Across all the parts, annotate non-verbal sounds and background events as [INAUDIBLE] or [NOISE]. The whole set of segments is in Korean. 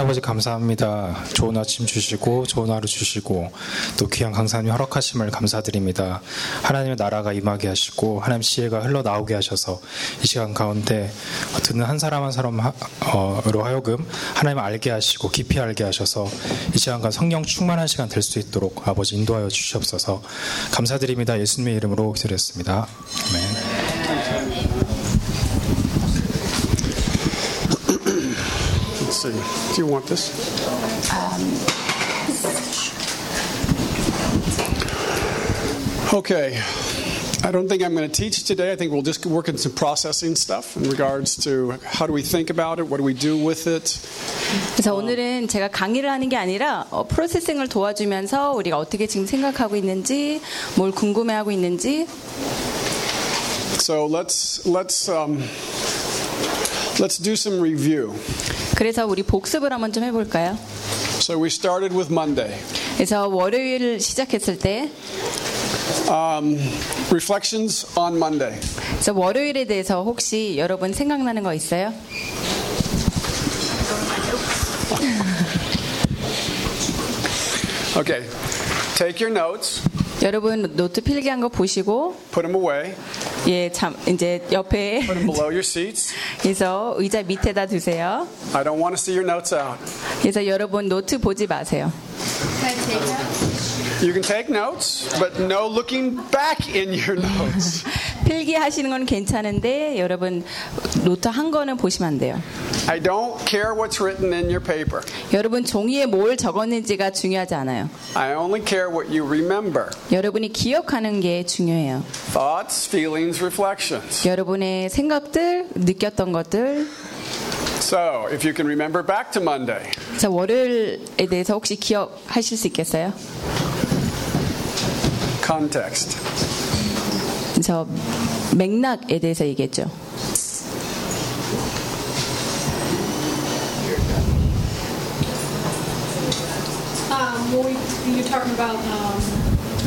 하나님 아버지 감사합니다. 좋은 아침 주시고 좋은 하루 주시고 또 귀한 강사님 허락하심을 감사드립니다. 하나님의 나라가 임하게 하시고 하나님 지혜가 흘러나오게 하셔서 이 시간 가운데 듣는 한 사람 한 사람으로 하여금 하나님 알게 하시고 깊이 알게 하셔서 이 시간간 성령 충만한 시간 될 수 있도록 아버지 인도하여 주시옵소서 감사드립니다. 예수님의 이름으로 기도했습니다. 아멘. Let's see. Do you want this? Okay. I don't think I'm going to teach today. I think we'll just work on some processing stuff in regards to how do we think about it, what do we do with it. 그래서 오늘은 제가 강의를 하는 게 아니라 어, 프로세싱을 도와주면서 우리가 어떻게 지금 생각하고 있는지, 뭘 궁금해하고 있는지. So let's let's um, let's do some review. 그래서 우리 복습을 한번 좀 해볼까요? So we started with Monday. 그래서 월요일 시작했을 때, Um, reflections on Monday. 그래서 월요일에 대해서 혹시 여러분 생각나는 거 있어요? Okay. Take your notes, 여러분 노트 필기한 거 보시고, put them away, 예, 참 이제 옆에 put them below your seats. 그래서 의자 밑에다 두세요. I don't want to see your notes out. 그래서 여러분 노트 보지 마세요. You can take notes, but no looking back in your notes. 필기 하시는 건 괜찮은데 여러분 노트 한 거는 보시면 안 돼요. I don't care what's written in your paper. 여러분 종이에 뭘 적었는지가 중요하지 않아요. I only care what you remember. 여러분이 기억하는 게 중요해요. Thoughts, feelings, reflections. 여러분의 생각들, 느꼈던 것들. So, if you can remember back to Monday, 자, 월요일에 대해서 혹시 기억하실 수 있겠어요? context. 그래서 맥락에 대해서 얘기했죠. Um, well, we, you're talking about um,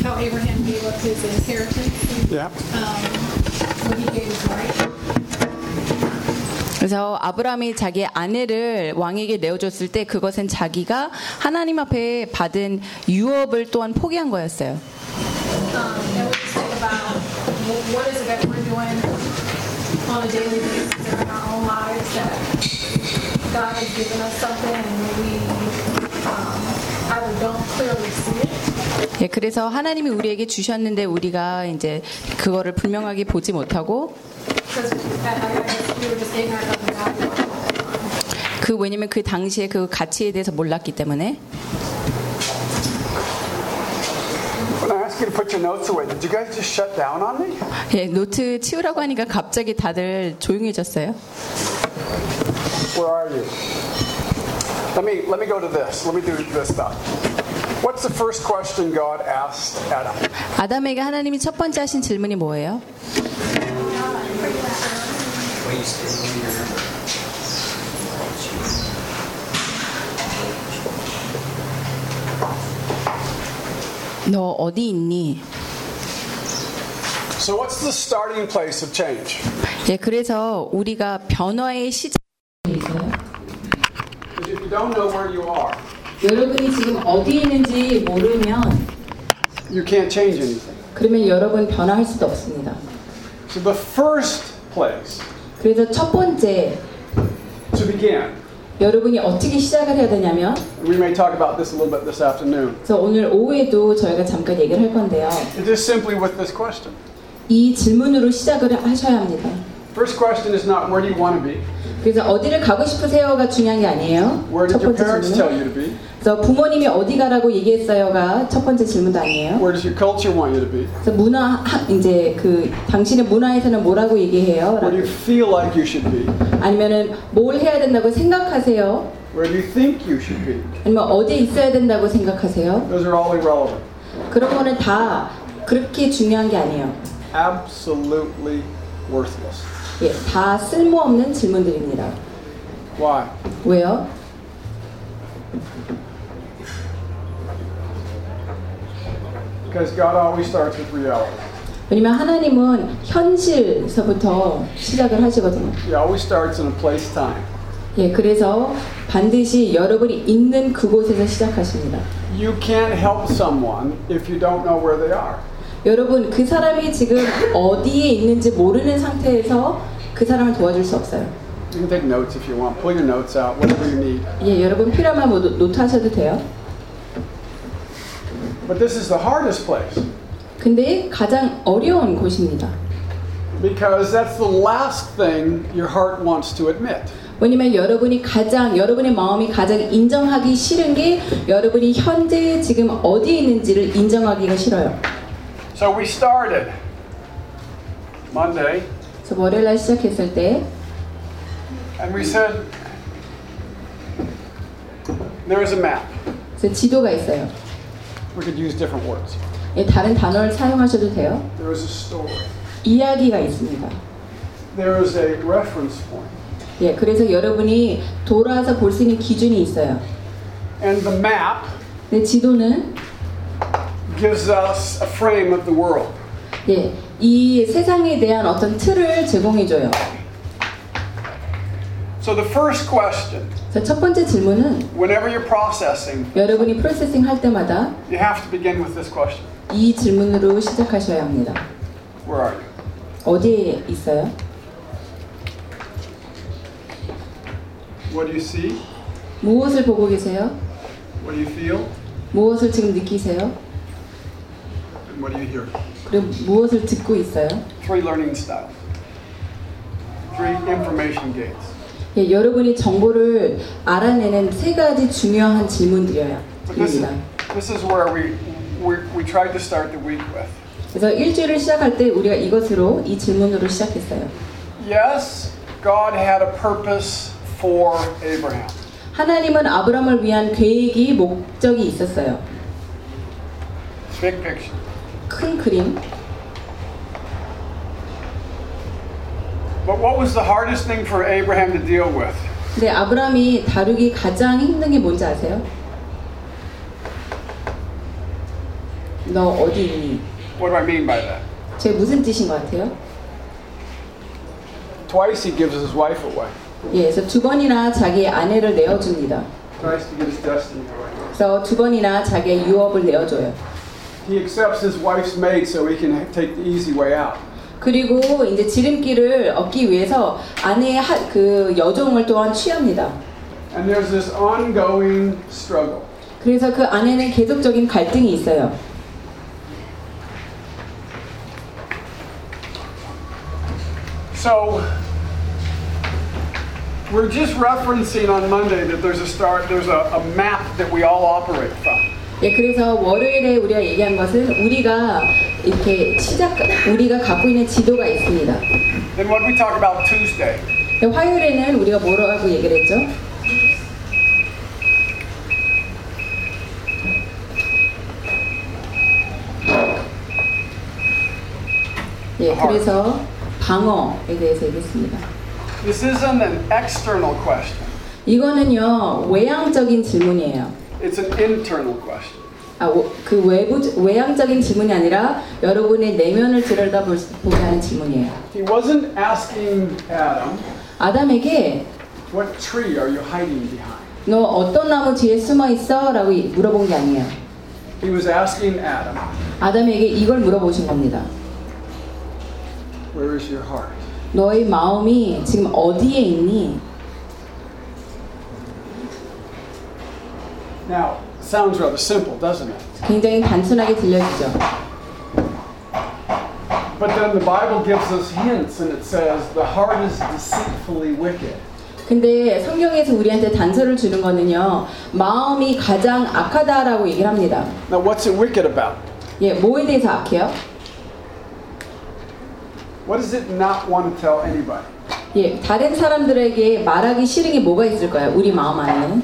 how Abraham gave up his inheritance Yeah. um, when he gave his wife. 그래서 아브라함이 자기 아내를 왕에게 내어줬을 때 그것은 자기가 하나님 앞에 받은 유업을 또한 포기한 거였어요. Um, what is it that we're doing on a daily basis in our own lives that God has given us something and we um, either don't clearly see it 예, 그래서 하나님이 우리에게 주셨는데 우리가 이제 그거를 분명하게 보지 못하고 because I, I guess we were just ignorant of the value of it. 그 왜냐면 그 당시에 그 가치에 대해서 몰랐기 때문에 you to put your notes away, did you guys just shut down on me? 예, 노트 치우라고 하니까 갑자기 다들 조용해졌어요. Where are you? Let me let me go to this. Let me do this stuff. What's the first question God asked Adam? 아담에게 하나님이 첫 번째 하신 질문이 뭐예요? 너 어디 있니? So what's the starting place of change? 예, 그래서 우리가 변화의 시작. Because if you don't know where you are, 여러분이 지금 어디 있는지 모르면 you can't change anything. 그러면 여러분 변화할 수도 없습니다. So the first place 그래서 첫 번째 to begin, 여러분이 어떻게 시작을 해야 되냐면 we may talk about this a little bit this afternoon, 그래서 오늘 오후에도 저희가 잠깐 얘기를 할 건데요. is just simply with this question. 이 질문으로 시작을 하셔야 합니다. First question is not where do you want to be, 그래서 어디를 가고 싶으세요가 중요한 게 아니에요. where 첫 did your 번째 parents tell 질문. you to be, 그래서 부모님이 어디 가라고 얘기했어요가 첫 번째 질문도 아니에요. where does your culture want you to be, 그래서 문화 하- 이제 그 당신의 문화에서는 뭐라고 얘기해요? where do you feel like you should be, 아니면은 뭘 해야 된다고 생각하세요? where do you think you should be. 아니면 어디 있어야 된다고 생각하세요? Those are all irrelevant. 그런 거는 다 그렇게 중요한 게 아니에요. Absolutely worthless. 예, 다 쓸모없는 질문들입니다. Why? 왜요? Because God always starts with reality. 왜냐면 하나님은 현실서부터 시작을 하시거든요. He always starts in a place time. 예, 그래서 반드시 여러분이 있는 그곳에서 시작하십니다. You can't help someone if you don't know where they are. 여러분 그 사람이 지금 어디에 있는지 모르는 상태에서 그 사람을 도와줄 수 없어요. You can take notes if you want. Pull your notes out, whatever you need. 예, 여러분 필요하면 뭐 노- 노트 하셔도 돼요. But this is the hardest place 근데 가장 어려운 곳입니다. because that's the last thing your heart wants to admit. 왜냐면 여러분이 가장 여러분의 마음이 가장 인정하기 싫은 게 여러분이 현재 지금 어디에 있는지를 인정하기가 싫어요. So we started Monday 그래서 월요일 날 시작했을 때 and we said there is a map. 그래서 지도가 있어요. We could use different words. 예, 다른 단어를 사용하셔도 돼요. There is a story. 이야기가 있습니다. There is a reference point. 예, 그래서 여러분이 돌아서 볼 수 있는 기준이 있어요. And the map 근데 지도는 gives us a frame of the world. 예, 이 세상에 대한 어떤 틀을 제공해 줘요. So the first question, 첫 번째 질문은 whenever you're processing, 여러분이 프로세싱 할 때마다 you have to begin with this question. 이 질문으로 시작하셔야 합니다. Where are you? 어디에 있어요? What do you see? 무엇을 보고 계세요? What do you feel? 무엇을 지금 느끼세요? What do you hear? 그리고 무엇을 듣고 있어요? Three learning styles. Three information gates. 예, 여러분이 정보를 알아내는 세 가지 중요한 질문들이에요. This this is where we, we, we tried to start the week with. 그래서 일주일을 시작할 때 우리가 이것으로 이 질문으로 시작했어요. Yes, God had a purpose for Abraham. 하나님은 아브라함을 위한 계획이 목적이 있었어요. Big picture. 큰 그림. But what was the hardest thing for Abraham to deal with? 근데 아브라함이 다루기 가장 힘든 게 뭔지 아세요? 너 어디 있니? What do I mean by that? 제 무슨 뜻인 것 같아요? Twice he gives his wife away. 예, 그래서 두 번이나 자기 아내를 내어줍니다. Tries to give his destiny away. 그래서 두 번이나 자기의 유업을 내어줘요. He accepts his wife's maid so he can take the easy way out. 그리고 이제 지름길을 얻기 위해서 아내의 하, 그 여종을 또한 취합니다. And there's this ongoing struggle. 그래서 그 안에는 계속적인 갈등이 있어요. So we're just referencing on Monday that there's a start, there's a, a map that we all operate from. 예, 그래서 월요일에 우리가 얘기한 것은 우리가 이렇게 시작, 우리가 갖고 있는 지도가 있습니다. Then what we talk about Tuesday? 예, 화요일에는 우리가 뭐라고 얘기를 했죠? 예, 그래서 방어에 대해서 얘기했습니다. This isn't an external question. 이거는요 외향적인 질문이에요. It's an internal question. 아, 오- 그 외부 외향적인 질문이 아니라 여러분의 내면을 들여다보게 하는 질문이에요. He wasn't asking Adam, 아담에게 what tree are you hiding behind? 너 어떤 나무 뒤에 숨어 있어?라고 이- 물어본 게 아니에요. He was asking Adam, 아담에게 이걸 물어보신 겁니다. where is your heart? 너의 마음이 지금 어디에 있니? Now, sounds rather simple, doesn't it? 굉장히 단순하게 들려지죠. But then the Bible gives us hints and it says the heart is deceitfully wicked. 근데 성경에서 우리한테 단서를 주는 거는요. 마음이 가장 악하다라고 얘기를 합니다. Now, what's it wicked about? 예, 뭐에 대해서 악해요? What does it not want to tell anybody? 예, 다른 사람들에게 말하기 싫은 게 뭐가 있을까요? 우리 마음 안에는.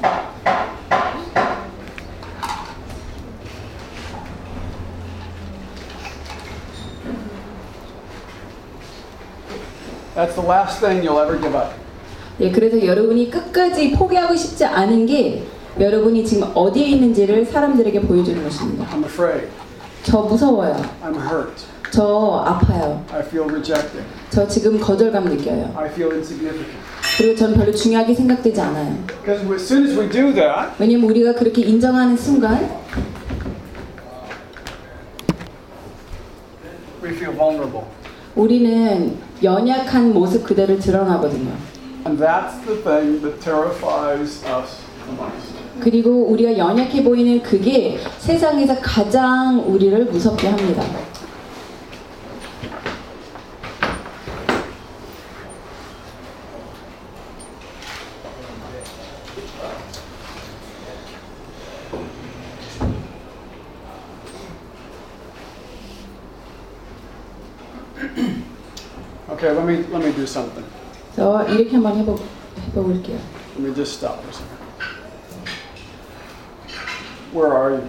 That's the last thing you'll ever give up. 예, 그래서 여러분이 끝까지 포기하고 싶지 않은 게 여러분이 지금 어디에 있는지를 사람들에게 보여주는 것입니다. I'm afraid. 저 무서워요. I'm hurt. 저 아파요. I feel rejected. 저 지금 거절감 느껴요. I feel insignificant. 그리고 전 별로 중요하게 생각되지 않아요. Because as soon as we do that, 왜냐면 우리가 그렇게 인정하는 순간 we feel vulnerable. 우리는 연약한 모습 그대로 드러나거든요. And that's the thing that terrifies us the most. 그리고 우리가 연약해 보이는 그게 세상에서 가장 우리를 무섭게 합니다. Okay, let me let me do something. 그래서 이렇게 한번 해보, 해볼게요. Let me just stop for a second. Where are you?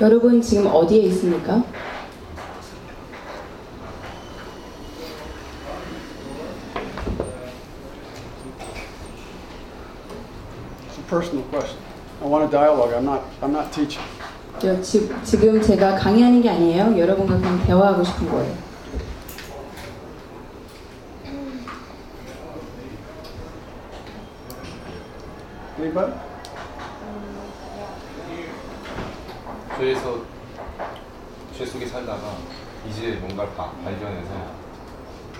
여러분 지금 어디에 있습니까? It's a personal question. I want a dialogue. I'm not I'm not teaching. 저 지, 지금 제가 강의하는 게 아니에요. 여러분과 그냥 대화하고 싶은 거예요. Anybody? 죄에서 죄 속에 살다가 이제 뭔가를 바- 발견해서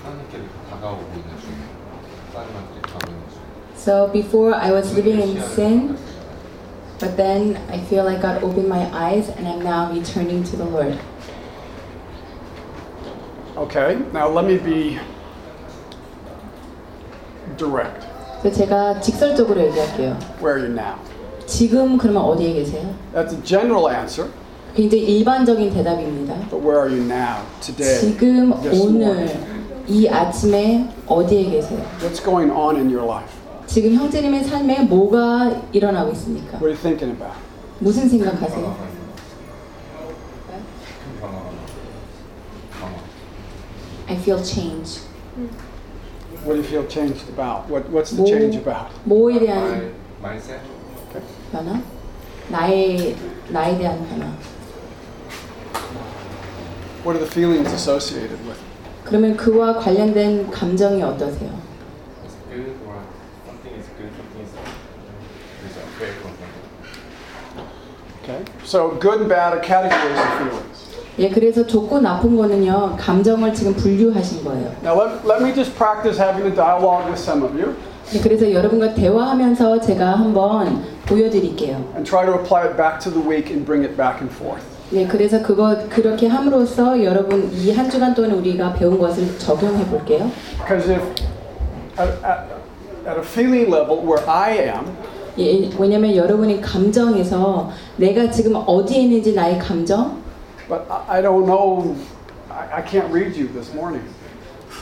하나님께 이렇게 다가오고 있는 중 하나님한테 가고 있는 중 So before I was living in sin, but then I feel like God opened my eyes and I'm now returning to the Lord. Okay. Now let me be direct. 제가 직설적으로 얘기할게요. Where are you now? 지금 그러면 어디에 계세요? That's a general answer, 굉장히 일반적인 대답입니다. but where are you now? Today? 지금 오늘. 이 아침에 어디에 계세요? What's going on in your life? 지금 형제님의 삶에 뭐가 일어나고 있습니까? What are you thinking about? 무슨 생각하세요? I feel change. What do you feel changed about? What, what's the 뭐, change about? 뭐에 대한 말 말세 변화? 나의 나에 대한 변화. What are the feelings associated with? it? 그러면 그와 관련된 감정이 어떠세요? is good or something is good something is is afraid or something Okay. So good and bad are categories of feelings. 예, 그래서 좋고 나쁜 거는요 감정을 지금 분류하신 거예요. Now let, let me just practice having a dialogue with some of you 예, 그래서 여러분과 대화하면서 제가 한번 보여드릴게요. and try to apply it back to the week and bring it back and forth. 예, 그래서 그거 그렇게 함으로써 여러분 이 한 주간 동안 우리가 배운 것을 적용해 볼게요. Because if at, at, at a feeling level where I am, 예, 왜냐면 여러분의 감정에서 내가 지금 어디에 있는지 나의 감정, but I, I don't know, I, I can't read you this morning.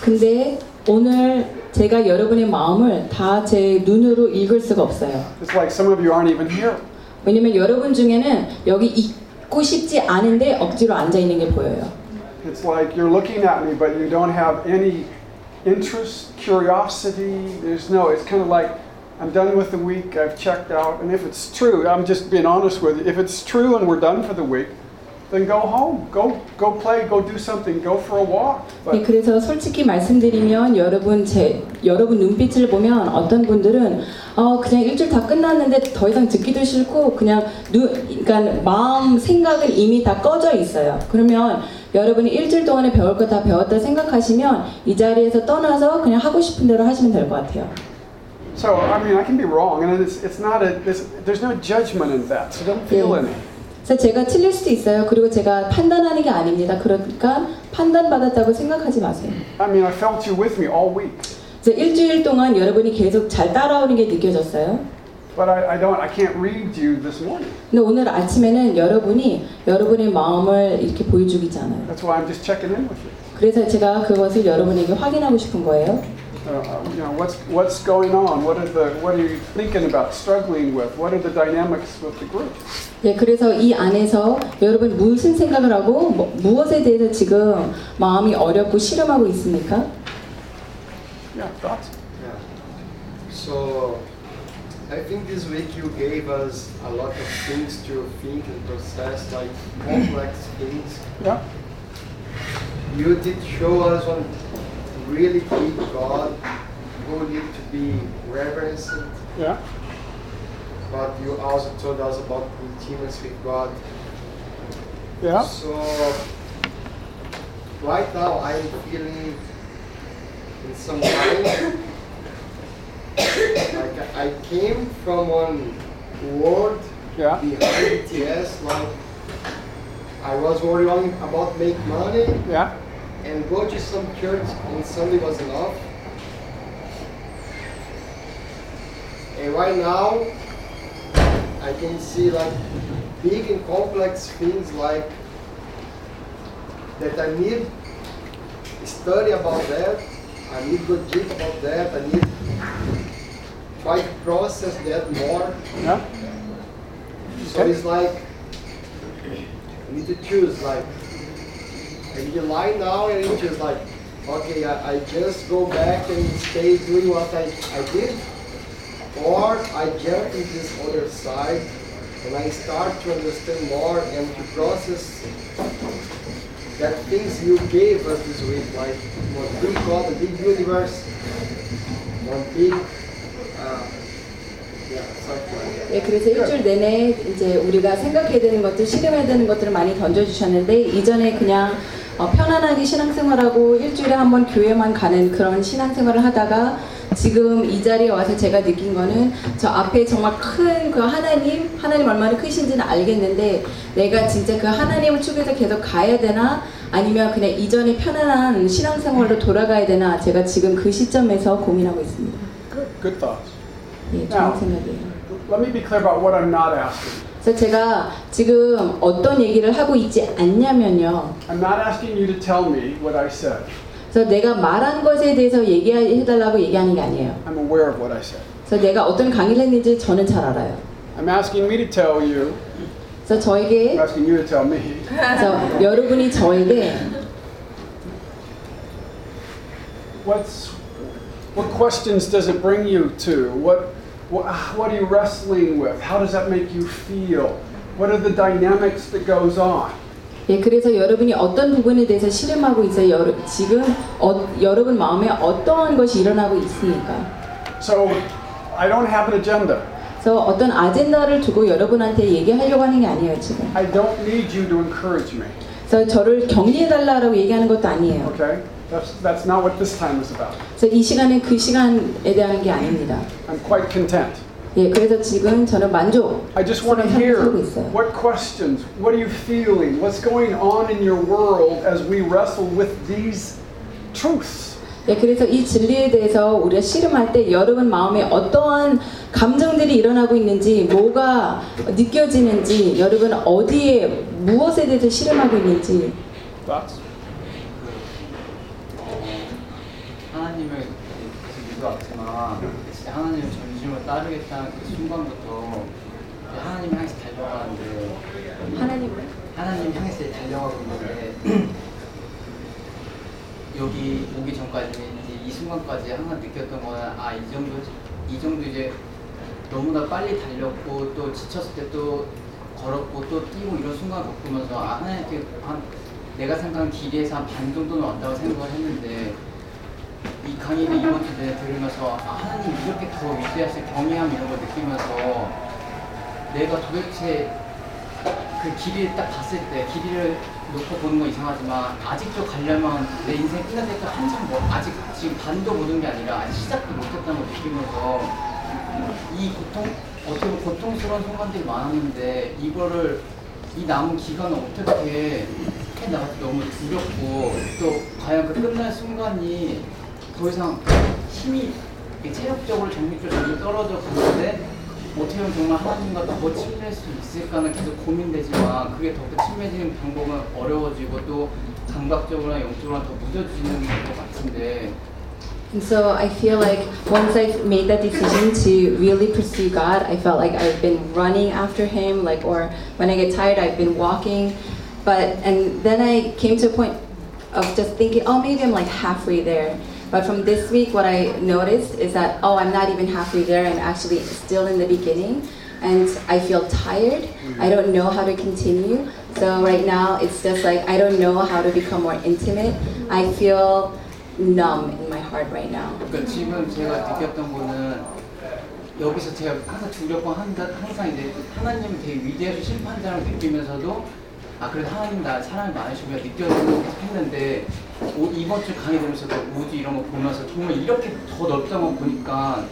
근데 오늘 제가 여러분의 마음을 다 제 눈으로 읽을 수가 없어요. It's like some of you aren't even here. 왜냐면 여러분 중에는 여기 있고 싶지 않은데 억지로 앉아 있는 게 보여요. It's like you're looking at me, but you don't have any interest, curiosity. There's no, it's kind of like I'm done with the week, I've checked out. And if it's true, I'm just being honest with you. If it's true and we're done for the week, Then go home. Go, go play, go do something, go for a walk. 네, But 그래서 솔직히 말씀드리면 여러분 제 여러분 눈빛을 보면 어떤 분들은 어 그냥 일주일 다 끝났는데 더 이상 듣기도 싫고 그냥 눈 그러니까 마음 생각은 이미 다 꺼져 있어요. 그러면 여러분이 일주일 동안에 배울 거 다 배웠다 생각하시면 이 자리에서 떠나서 그냥 하고 싶은 대로 하시면 될 것 같아요. so, I mean, I can be wrong, and it's, it's not a, it's, there's no judgment in that, so don't feel Yeah. any. 그래서 제가 틀릴 수도 있어요. 그리고 제가 판단하는 게 아닙니다. 그러니까 판단받았다고 생각하지 마세요. I mean, I felt you with me all week, 그래서 일주일 동안 여러분이 계속 잘 따라오는 게 느껴졌어요. but I, I don't, I can't read you this morning. 근데 오늘 아침에는 여러분이 여러분의 마음을 이렇게 보여주기지 않아요. That's why I'm just checking in with you. 그래서 제가 그것을 여러분에게 확인하고 싶은 거예요. Uh, you know, what's, what's going on? What are, the, what are you thinking about, struggling with? What are the dynamics with the group? 예, 그래서 이 안에서 여러분 무슨 생각을 하고 뭐, 무엇에 대해서 지금 마음이 어렵고 씨름하고 있습니까? Yeah, thoughts? Yeah. So I think this week you gave us a lot of things to think and process, like complex things. Yeah? You did show us on really keep God who need to be reverenced, Yeah. but you also told us about intimacy with God. Yeah. So right now I'm feeling in some way like I came from one world Yeah. behind BTS like I was worrying about make money Yeah. And go to some church and Sunday was enough. And right now I can see like big and complex things like that I need study about that. I need go deep about that. I need try to process that more. Yeah. So Okay. it's like I need to choose like I need to lie now and it's just like okay I, I just go back and stay doing what I, I did or I jump in this other side and I start to understand more and to process that things you gave us this week like one big God, a big universe, one big uh, yeah, something. 예, 그래서 일주일 내내 이제 우리가 생각해야 되는 것들, 실험해야 되는 것들을 많이 던져주셨는데 이전에 그냥 어, 편안하게 신앙생활하고 일주일에 한 번 교회만 가는 그런 신앙생활을 하다가 지금 이 자리에 와서 제가 느낀 거는 저 앞에 정말 큰 그 하나님, 하나님 얼마나 크신지는 알겠는데 내가 진짜 그 하나님을 추구해서 계속 가야 되나 아니면 그냥 이전에 편안한 신앙생활로 돌아가야 되나 제가 지금 그 시점에서 고민하고 있습니다. Good. Good thoughts. 예, 좋은 생각이에요. Let me be clear about what I'm not asking. 그래서 제가 지금 어떤 얘기를 하고 있지 않냐면요. I'm not asking you to tell me what I said. 그래서 내가 말한 것에 대해서 얘기해달라고 얘기하는 게 아니에요. I'm aware of what I said. 그래서 내가 어떤 강의를 했는지 저는 잘 알아요. I'm asking me to tell you. 그래서 I'm 저에게, asking you to tell me. 그래서 여러분이 저에게 What's what questions does it bring you to? What what are you wrestling with? How does that make you feel? What are the dynamics that goes on? 예, 그래서 여러분이 어떤 부분에 대해서 실험하고 있어요. 여러, 지금 어, 여러분 마음에 어떠한 것이 일어나고 있습니까? So I don't have an agenda. 그래서 어떤 아젠다를 두고 여러분한테 얘기하려고 하는 게 아니에요, 지금. I don't need you to encourage me. 그래서 저를 격려해 달라고 얘기하는 것도 아니에요. Okay? That's that's not what this time is about. 그래서 이 시간은 그 시간에 대한 게 아닙니다. I'm quite content. 예, 그래서 지금 저는 만족. I just want to hear what questions, what are you feeling, what's going on in your world as we wrestle with these truths. 예, 그래서 이 진리에 대해서 우리가 씨름할 때 여러분 마음에 어떠한 감정들이 일어나고 있는지, 뭐가 느껴지는지, 여러분 어디에 무엇에 대해서 씨름하고 있는지. Thoughts? 하나님을 믿어왔지만 진짜 하나님의 전심을 따르겠다는 그 순간부터 하나님 향해서 달려가는데 하나님을? 하나님 향해서 달려가고 있는데 여기 오기 전까지 이제 이 순간까지 항상 느꼈던 거는 아 이 정도 이 정도 이제 너무나 빨리 달렸고 또 지쳤을 때 또 걸었고 또 뛰고 이런 순간 겪으면서 아 하나님께 한 내가 생각한 길이에서 한 반 정도는 왔다고 생각을 했는데 이 강의를 이번 주 내내 들으면서 아, 하나님 이렇게 더 위대하신 경외함 이런 걸 느끼면서 내가 도대체 그 길이를 딱 봤을 때 길이를 놓고 보는 건 이상하지만 아직도 가려면 내 인생 끝날 때까지 한참 뭐 아직 지금 반도 모든 게 아니라 아직 시작도 못했다는 걸 느끼면서 이 고통 어떻게 보면 고통스러운 순간들이 많았는데 이거를 이 남은 기간을 어떻게 해 나갈지 너무 두렵고 또 과연 그 끝날 순간이 더 이상 힘이 체력적으로 정신적으로 점점 떨어져 가는데 어떻게 하면 정말 하나님과 더 친밀할 수 있을까는 계속 고민되지만 그게 더욱더 친밀해지는 방법은 어려워지고 또 감각적으로나 영적으로나 더 무뎌지는 것 같은데 And so I feel like once I've made that decision to really pursue God, I felt like I've been running after Him, like, or when I get tired, I've been walking. But, and then I came to a point of just thinking, oh, maybe I'm like halfway there. But from this week, what I noticed is that, oh, I'm not even halfway there, I'm actually still in the beginning. And I feel tired. I don't know how to continue. So right now, it's just like I don't know how to become more intimate. I feel numb in my heart. heart right now. 그러니까 지금 제가 느꼈던 거는 여기서 제가 항상 두렵고 한다, 항상 이제 하나님 되게 위대하신 심판자를 느끼면서도 아 그래도 하나님 나 사랑이 많으시구나 느꼈는데 오- 이번 주 강의 들으면서도 우주 이런 거 보면서 정말 이렇게 더 넓다고 보니까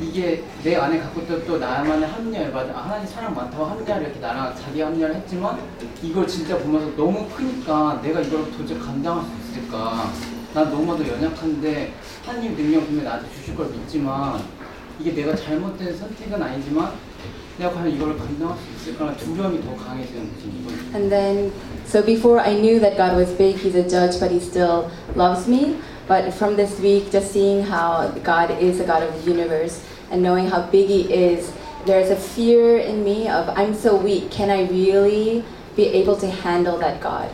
이게 내 안에 갖고 있던 또 나만의 합리화 맞아 아, 하나님 사랑 많다고 합리화를 이렇게 나랑 자기 합리화를 했지만 이걸 진짜 보면서 너무 크니까 내가 이걸 도저히 감당할 수 있을까 난 너무나도 연약한데 하나님 능력 분명 나한테 주실 걸 믿지만 이게 내가 잘못된 선택은 아니지만 내가 과연 이걸 감당할 수 있을까라는 두려움이 더 강해지는 거지 이번 주. And then, so before I knew that God was big, He's a judge, but He still loves me. But from this week, just seeing how God is a God of the universe and knowing how big He is, there's a fear in me of I'm so weak. Can I really be able to handle that God?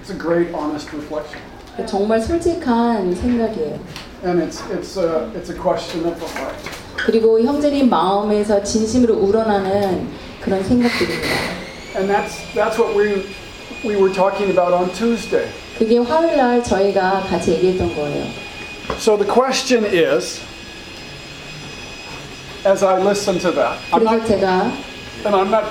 It's a great, honest reflection. 정말 솔직한 생각이에요. And it's, it's, a, it's a question of the heart. 그리고 형제님 마음에서 진심으로 우러나는 그런 생각들입니다. And that's, that's what we, we were talking about on Tuesday. 그게 화요일 날 저희가 같이 얘기했던 거예요. So the question is, as I listen to that, I'm 그래서 not, 제가 and I'm not,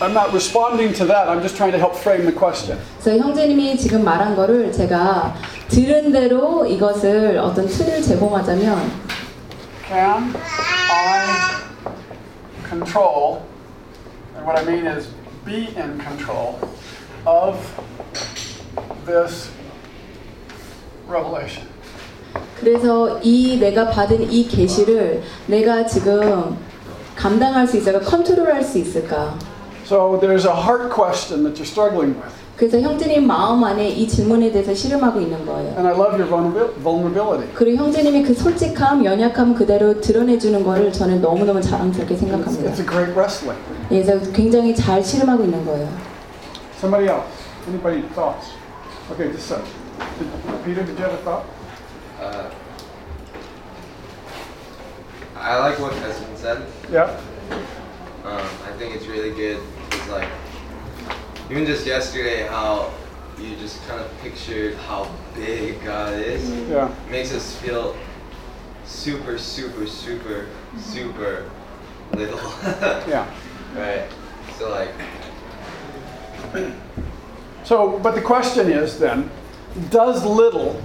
I'm not responding to that. I'm just trying to help frame the question. 그래서 형제님이 지금 말한 거를 제가 들은 대로 이것을 어떤 틀을 제공하자면 Can I control, and what I mean is be in control of this revelation? 그래서 이 내가 받은 이 계시를 내가 지금 감당할 수 있을까 컨트롤할 수 있을까 So there's a heart question that you're struggling with. 그래서 형제님 마음 안에 이 질문에 대해서 씨름하고 있는 거예요. And I love your vulnerabil- vulnerability. 그리고 형제님이 그 솔직함, 연약함 그대로 드러내주는 거를 저는 너무너무 자랑스럽게 It's, 생각합니다. it's a great wrestling. 그래서 굉장히 잘 씨름하고 있는 거예요. Somebody else? Anybody thoughts? Okay, just so. Did, Peter, did you have a thought? Uh, I like what has been said. Yeah. Um, I think it's really good. It's like even just yesterday, how you just kind of pictured how big God is. Mm-hmm. Yeah. Makes us feel super, super, super, mm-hmm. super little. [LAUGHS] Yeah. right. So like, So, but the question is then, does little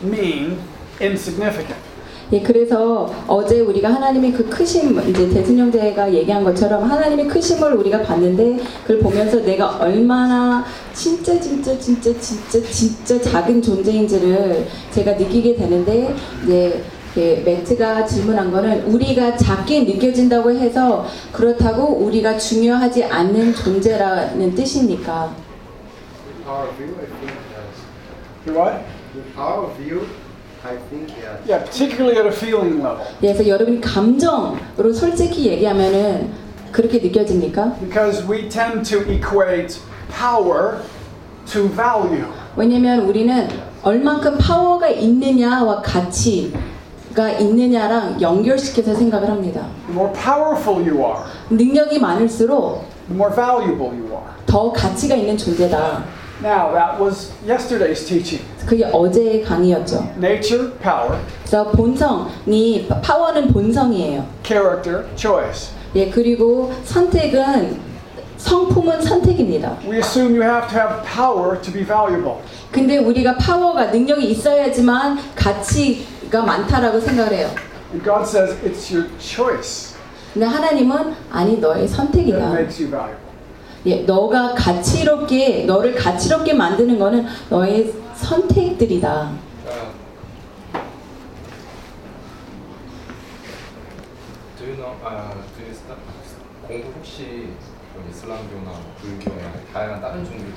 mean insignificant? 예, 그래서 어제 우리가 하나님의 그 크심, 이제 대순 형제가 얘기한 것처럼 하나님의 크심을 우리가 봤는데 그걸 보면서 내가 얼마나 진짜 진짜 진짜 진짜 진짜 작은 존재인지를 제가 느끼게 되는데 이제 예, 매트가 질문한 거는 우리가 작게 느껴진다고 해서 그렇다고 우리가 중요하지 않는 존재라는 뜻입니까? The power of you, I think yes. Do what? The power of you, I think yes. Yeah, particularly at a feeling level. 예, 그래서 여러분이 감정으로 솔직히 얘기하면은 그렇게 느껴집니까? Because we tend to equate power to value. 왜냐면 우리는 얼만큼 파워가 있느냐와 가치 가 있느냐랑 연결시켜서 생각을 합니다. The more powerful you are, 능력이 많을수록 the more valuable you are. 더 가치가 있는 존재다. Now, that was yesterday's teaching. 그게 어제의 강의였죠. Nature, power, 그래서 본성이 파워는 본성이에요. character, choice. 예, 그리고 선택은 성품은 선택입니다. We assume you have to have power to be valuable. 근데 우리가 파워가 능력이 있어야지만 가치가 많다라고 생각을 해요. And God says it's your choice 근데 하나님은 아니 너의 that 선택이다. makes you valuable. 예, 너가 가치롭게 너를 가치롭게 만드는 거는 너의 선택들이다. 아, 공부 혹시 뭐 이슬람교나 불교나 다양한 다른 종교들도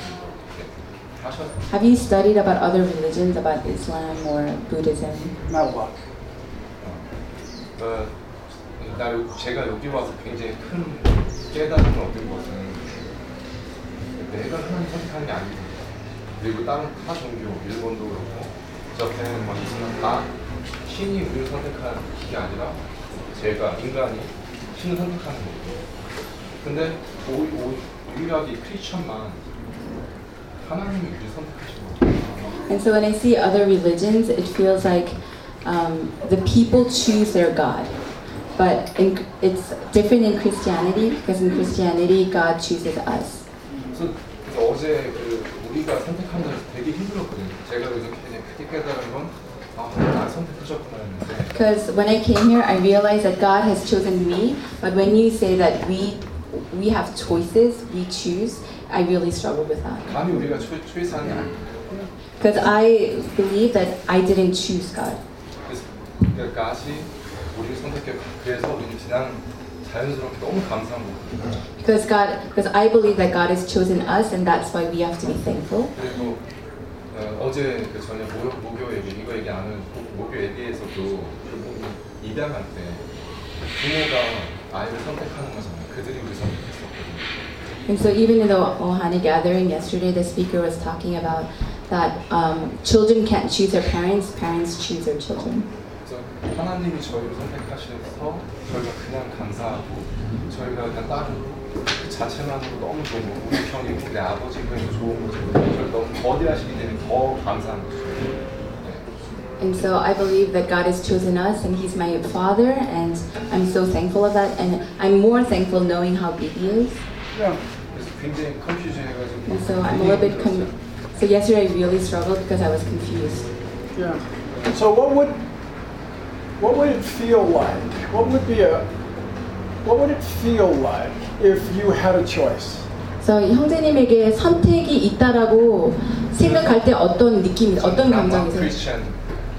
하셨어요? Have you studied about other religions, about Islam or Buddhism? Not lot. 어, 나 요- 제가 여기 와서 굉장히 큰 깨달음을 얻은 것은 내가 하나님 선택하는 게 아니거든요. 그리고 다른 타 종교, 일본도 그렇고 저태는 막 이슬람 다 신이 우리를 선택한 게 아니라 제가 인간이 신을 선택하는 거예요. 근데 오, 오, 유일하게 크리스천만 하나님이 우리를 선택하신 거예요. And so when I see other religions, it feels like um, the people choose their God. But in, it's different in Christianity because in Christianity, God chooses us. 그래서, 그래서 어제 그 우리가 선택하는 데서 되게 힘들었거든요. 제가 그래서 굉장히 크게 깨달은 건 아, 날 선택하셨구나 했는데 Because when I came here, I realized that God has chosen me. But when you say that we we have choices, we choose, I really struggle with that. 감히 우리가 초, 초이스하는 게 아니에요. Because I believe that I didn't choose God. 그래서 그러니까 가시 우리를 선택해 그래서 우리는 그냥 자연스럽게 너무 감사한 거거든요. Because God, because I believe that God has chosen us, and that's why we have to be thankful. 그리고 어, 어제 그 저녁 목요, 목요 얘기 이거 얘기 안 하는 목요 얘기에서도 그 뭐, 입양할 때 부모가 아이를 선택하는 거잖아요. 그들이 우리 선택했었거든요. And so even in the Ohana gathering yesterday, the speaker was talking about that um, children can't choose their parents, parents choose their children. 그래서 하나님이 저희를 선택하셔서 저희가 그냥 감사하고 저희가 그냥 따르고 그 자체만으로 너무 좋은 거고 우리 형이 내 아버지가 좋은 거죠. 저를 너무 거대하시기 때문에 더 감사한 거죠. 네. And so I believe that God has chosen us, and He's my Father, and I'm so thankful of that. And I'm more thankful knowing how big He is. Yeah. 그래서 굉장히 컨퓨즈 해가지고 And so I'm a little bit. Con- so yesterday I really struggled because I was confused. Yeah. So what would what would it feel like? What would be a what would it feel like if you had a choice? 그래서 이 형제님에게 선택이 있다라고 생각할 때 어떤 느낌, 어떤 I'm not 감정이세요? Christian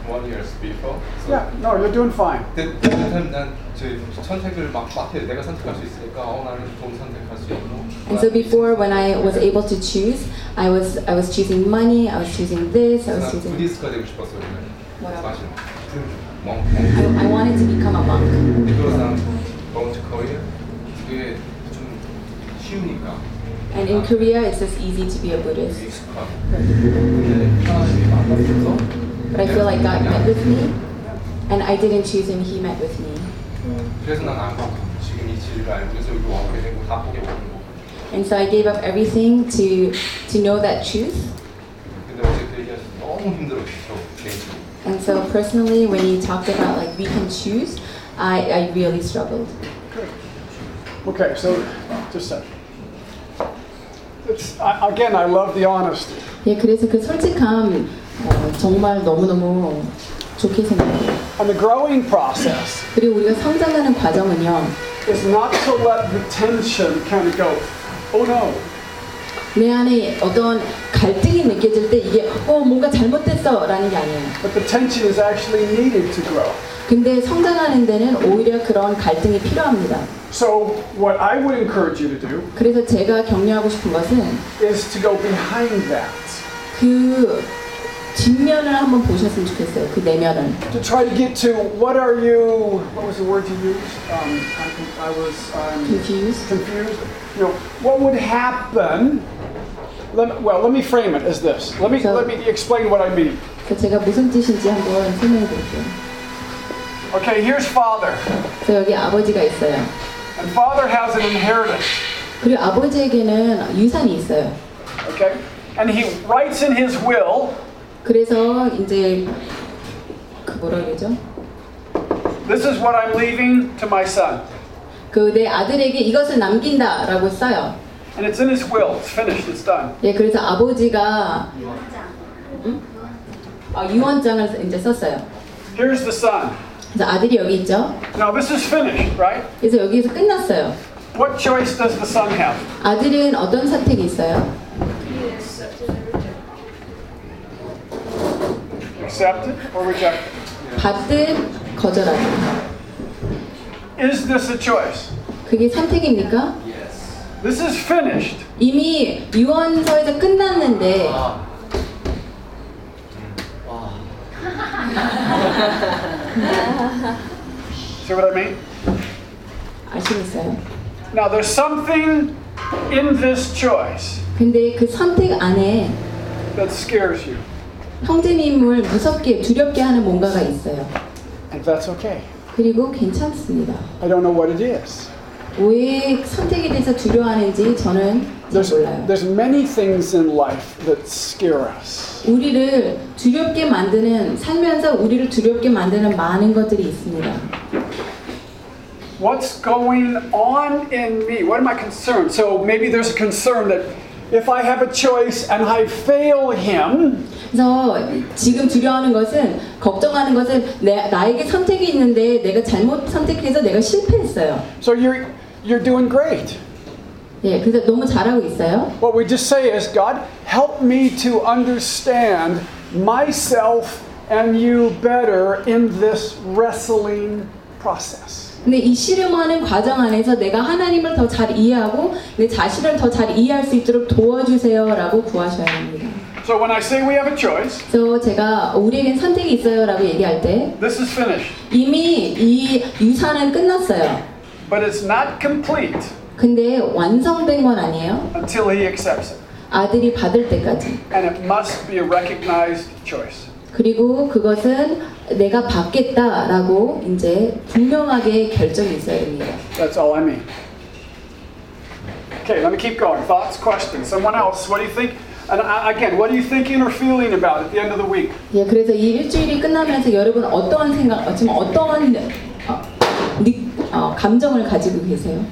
one years before. So Yeah. No, you're doing fine. 그때 그때는 난저 선택을 막 막해 내가 선택할 수 있으니까 어 나는 돈 선택할 수 있고. And so before, when I was able to choose, I was I was choosing money, I was choosing this, I was 난 choosing. 부디스트가 되고 싶었어요. 뭐라고? 사실. 멍. I, I wanted to become a monk. because I'm going to Korea. 그게 좀 쉬우니까. And in Korea, it's just easy to be a Buddhist. 익숙하고. 근데 하나님이 만나셔서 But I feel like God met with me, and I didn't choose him, he met with me. 그래서 난안 가고 지금 이 진리를 알고 그래서 여기 와게 되고 다 보게 오는 거고. And so I gave up everything to to know that truth. And so personally, when you talked about like we can choose, I, I really struggled. Okay, so just a second. It's, I, again, I love the honesty. 예, 그래서 그 솔직함 어, 정말 너무너무 좋게 생각해요. And the growing process 그리고 우리가 성장하는 과정은요, is not to let the tension kind of go, oh no, 내 안에 어떤 갈등이 느껴질 때 이게 어 뭔가 잘못됐어 라는 게 아니에요. but the tension is actually needed to grow. 근데 성장하는 데는 오히려 그런 갈등이 필요합니다. So, what I would encourage you to do 그래서 제가 격려하고 싶은 것은 is to go behind that, 그 뒷면을 한번 보셨으면 좋겠어요. 그 내면을. to try to get to what are you, what was the word you used? Um, I, I was um, Confused. confused. You know, what would happen? Let me, well, let me frame it as this. Let me So- let me explain what I mean. 그래서 제가 무슨 뜻인지 한번 설명해 드릴게요. Okay, here's father, 그래서 여기 아버지가 있어요. and father has an inheritance. 그리고 아버지에게는 유산이 있어요. Okay, and he writes in his will, 그래서 이제 그 뭐라 그러죠? "This is what I'm leaving to my son," 그 내 아들에게 이것을 남긴다라고 써요. and it's in his will. It's finished. It's done. 예, 그래서 아버지가 응? 아, 유언장을 이제 썼어요. Here's the son. 그래서 아들이 여기 있죠. Now this is finished, right? 그래서 여기서 끝났어요. What choice does the son have? 아들은 어떤 선택이 있어요? Accept it or reject 받든 거절하든. it? Is this a choice? 그게 선택입니까? This is finished. 이미 유언서에서 끝났는데 와. 와. See what I mean? 아시겠어요? Now there's something in this choice 근데 그 선택 안에 that scares you, 형제님을 무섭게 두렵게 하는 뭔가가 있어요. and that's okay. 그리고 괜찮습니다. I don't know what it is. 왜 선택에 대해서 두려워하는지 저는 잘 There's, 몰라요. there's many things in life that scare us. 우리를 두렵게 만드는 살면서 우리를 두렵게 만드는 많은 것들이 있습니다. What's going on in me? What am I concerned? So maybe there's a concern that if I have a choice and I fail him, 그래서 지금 두려워하는 것은 걱정하는 것은 내, 나에게 선택이 있는데 내가 잘못 선택해서 내가 실패했어요. so you're you're doing great. 예, 그래서 너무 잘하고 있어요. What we just say is, God, help me to understand myself and you better in this wrestling process. 근데 이 씨름하는 과정 안에서 내가 하나님을 더 잘 이해하고 내 자신을 더 잘 이해할 수 있도록 도와주세요라고 구하셔야 합니다. So when I say we have a choice, 그래서 제가 우리에겐 선택이 있어요라고 얘기할 때 this is finished, 이미 이 유산은 끝났어요. but it's not complete 근데 완성된 건 아니에요. until he accepts it. 아들이 받을 때까지. And it must be a recognized choice. 그리고 그것은 내가 받겠다라고 이제 분명하게 결정이 있어야 됩니다. That's all I mean. Okay, let me keep going. Thoughts, questions. Someone else, what do you think? And I- again, what are you thinking or feeling about at the end of the week? 예, 그래서 이 일주일이 끝나면서 여러분 어떠한 생각, 어, 지금 어떠한 어, 감정을 가지고 계세요?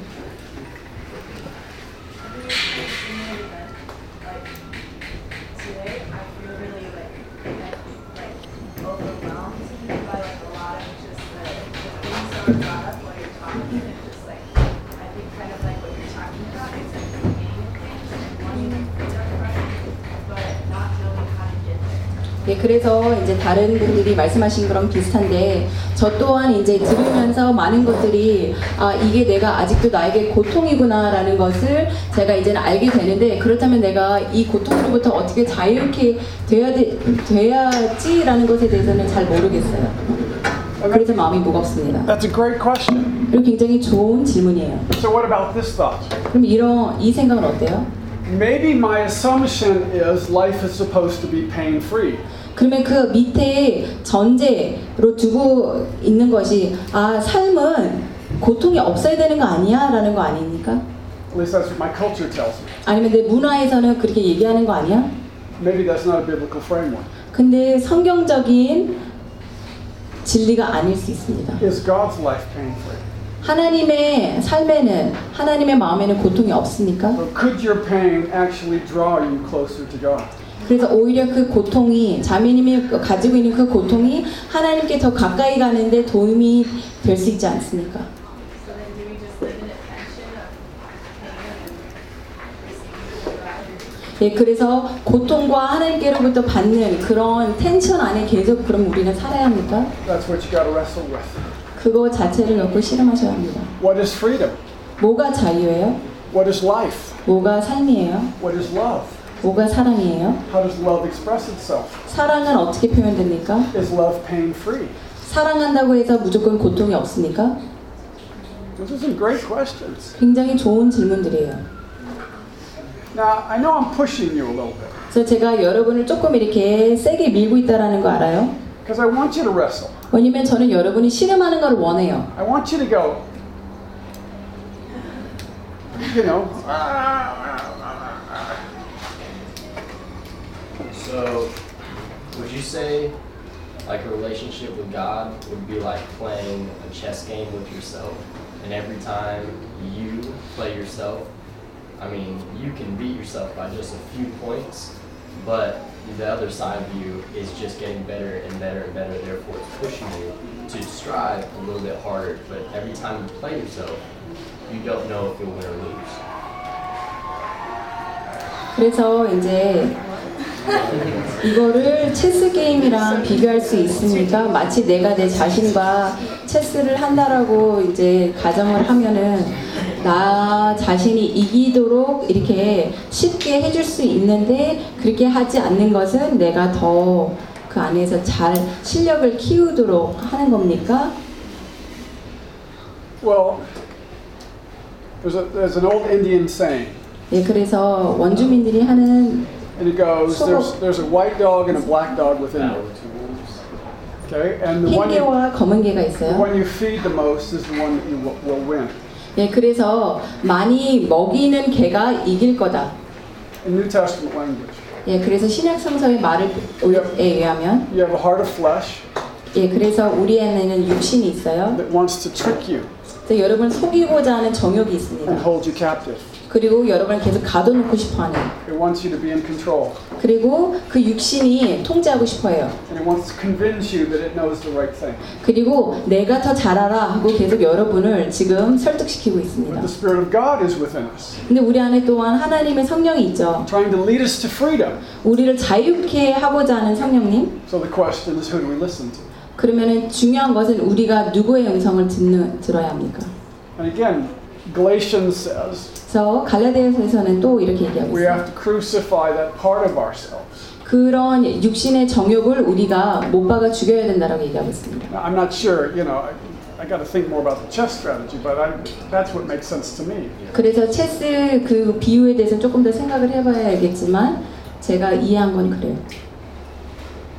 그래서 이제 다른 분들이 말씀하신 거랑 비슷한데 저 또한 이제 들으면서 많은 것들이 아 이게 내가 아직도 나에게 고통이구나라는 것을 제가 이제는 알게 되는데 그렇다면 내가 이 고통으로부터 어떻게 자유롭게 돼야 돼, 돼야지라는 것에 대해서는 잘 모르겠어요. 그래서 마음이 무겁습니다. That's a great question. 그리고 굉장히 좋은 질문이에요. So, what about this thought? 그럼 이런 이 생각은 어때요? Maybe my assumption is life is supposed to be pain free. 그러면 그 밑에 전제로 두고 있는 것이 아 삶은 고통이 없어야 되는 거 아니야? 라는 거 아닙니까? At least that's what my culture tells me. 아니면 내 문화에서는 그렇게 얘기하는 거 아니야? Maybe that's not a biblical framework. 근데 성경적인 진리가 아닐 수 있습니다. Is God's life pain free? 하나님의 삶에는 하나님의 마음에는 고통이 없습니까? Or could your pain actually draw you closer to God? 그래서 오히려 그 고통이 자매님이 가지고 있는 그 고통이 하나님께 더 가까이 가는데 도움이 될 수 있지 않습니까? 예, 그래서 고통과 하나님께로부터 받는 그런 텐션 안에 계속 그럼 우리는 살아야 합니까? 그거 자체를 갖고 실험하셔야 합니다. What is freedom? 뭐가 자유예요? What is life? 뭐가 삶이에요? What is love? 뭐가 사랑이에요? How does love express itself? 사랑은 어떻게 표현됩니까? Is love pain free? 사랑한다고 해서 무조건 고통이 없습니까? Those are some great questions. 굉장히 좋은 질문들이에요. Now, I know I'm pushing you a little bit 그래서 제가 여러분을 조금 이렇게 세게 밀고 있다라는 거 알아요? because I want you to wrestle. 왜냐면 저는 여러분이 실험하는 걸 원해요. I want you to go, you know, So, would you say like a relationship with God would be like playing a chess game with yourself? And every time you play yourself, I mean, you can beat yourself by just a few points, but the other side of you is just getting better and better and better. Therefore, it's pushing you to strive a little bit harder. But every time you play yourself, you don't know if you'll win or lose. 그래서 이제 이거를 체스 게임이랑 비교할 수 있습니까? 마치 내가 내 자신과 체스를 한다라고 이제 가정을 하면은 나 자신이 이기도록 이렇게 쉽게 해줄 수 있는데 그렇게 하지 않는 것은 내가 더 그 안에서 잘 실력을 키우도록 하는 겁니까? well, there's, a, there's an old Indian saying, 예, 그래서 원주민들이 하는 and it goes, there's, there's a white dog and a black dog within you. Okay, and the one you, 흰개와 검은 개가 the 있어요. one you feed the most is the one that you will, will win. 예, 그래서 많이 먹이는 개가 이길 거다. in New Testament language. 예, 그래서 신약 성서의 말을 에 의하면 You have a heart of flesh 예, 그래서 우리 안에는 육신이 있어요. that wants to trick you 그래서 여러분을 속이고자 하는 정욕이 and 있습니다. hold you captive. 그리고 여러분을 계속 가둬놓고 싶어하는. It wants you to be in control. 그리고 그 육신이 통제하고 싶어해요. And it wants to convince you that it knows the right thing. 그리고 내가 더 잘 알아 하고 계속 여러분을 지금 설득시키고 있습니다. the Spirit of God is within us, 근데 우리 안에 또한 하나님의 성령이 있죠. trying to lead us to freedom. 우리를 자유케 하고자 하는 성령님. So the question is, who do we listen to? 그러면은 중요한 것은 우리가 누구의 음성을 듣는 들어야 합니까? And again, Galatians says 그래서 갈라디아서에서는 또 이렇게 얘기하고 we 있어요. have to crucify that part of ourselves. 그런 육신의 정욕을 우리가 못 박아 죽여야 된다라고 얘기하고 있습니다. Now, I'm not sure, you know, I, I got to think more about the chess strategy, but I, that's what makes sense to me. 그래서 체스 그 비유에 대해서는 조금 더 생각을 해봐야 알겠지만 제가 이해한 건 그래요.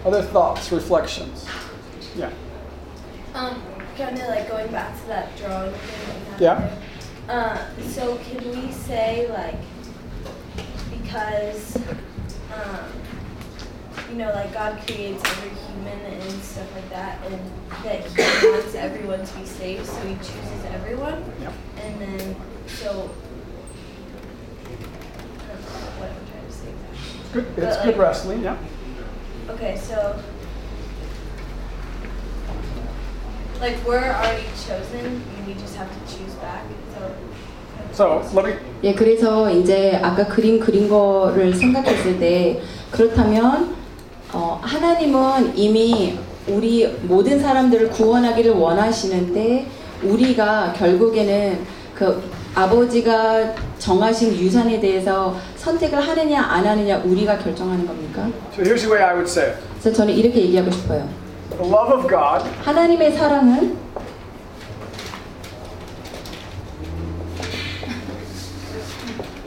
Other thoughts, reflections? Yeah. Um, kind of like going back to that drawing thing Yeah. Uh, so can we say like because um, you know like God creates every human and stuff like that, and that He wants everyone to be saved, so He chooses everyone, Yeah. and then so. I what I'm trying to say exactly. Good. It's like- good wrestling. Yeah. Okay, so like we're already chosen, and we just have to choose back. So let me. 예, 그래서 이제 아까 그림 그린 거를 생각했을 때 그렇다면 어, 하나님은 이미 우리 모든 사람들을 구원하기를 원하시는데 우리가 결국에는 그 아버지가 정하신 유산에 대해서 선택을 하느냐 안 하느냐 우리가 결정하는 겁니까? So here's the way I would say it. 그래서 저는 이렇게 얘기하고 싶어요. The love of God 하나님의 사랑은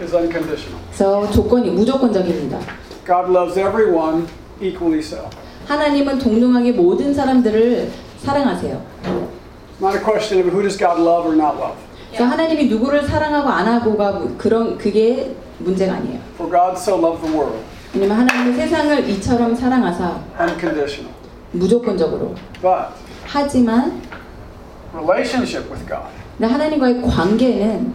is unconditional. 그래서 조건이 무조건적입니다. God loves everyone equally so. 하나님은 동등하게 모든 사람들을 사랑하세요. Not a question of who does God love or not love. 그래서 하나님이 누구를 사랑하고 안 하고가 무- 그런 그게 문제가 아니에요. For God so loved the world, 왜냐면 하나님은 세상을 이처럼 사랑하사 unconditional. 무조건적으로. But 하지만 relationship with God 하나님과의 관계는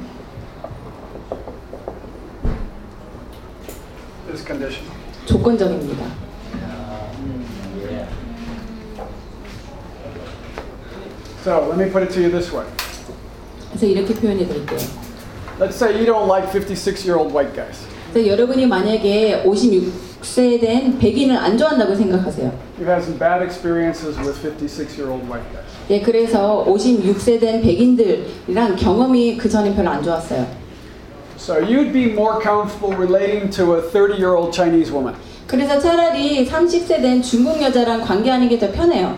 is conditional. 조건적입니다. So let me put it to you this way. 그래서 이렇게 표현해 드릴게요. Let's say you don't like 56-year-old white guys. 그래서 여러분이 만약에 56세 된 백인을 안 좋아한다고 생각하세요. You've had some bad experiences with 56-year-old white guys. 예, 그래서 56세 된 백인들이랑 경험이 그 전에 별로 안 좋았어요. So you'd be more comfortable relating to a 30-year-old Chinese woman. 그래서 차라리 30세 된 중국 여자랑 관계하는 게 더 편해요.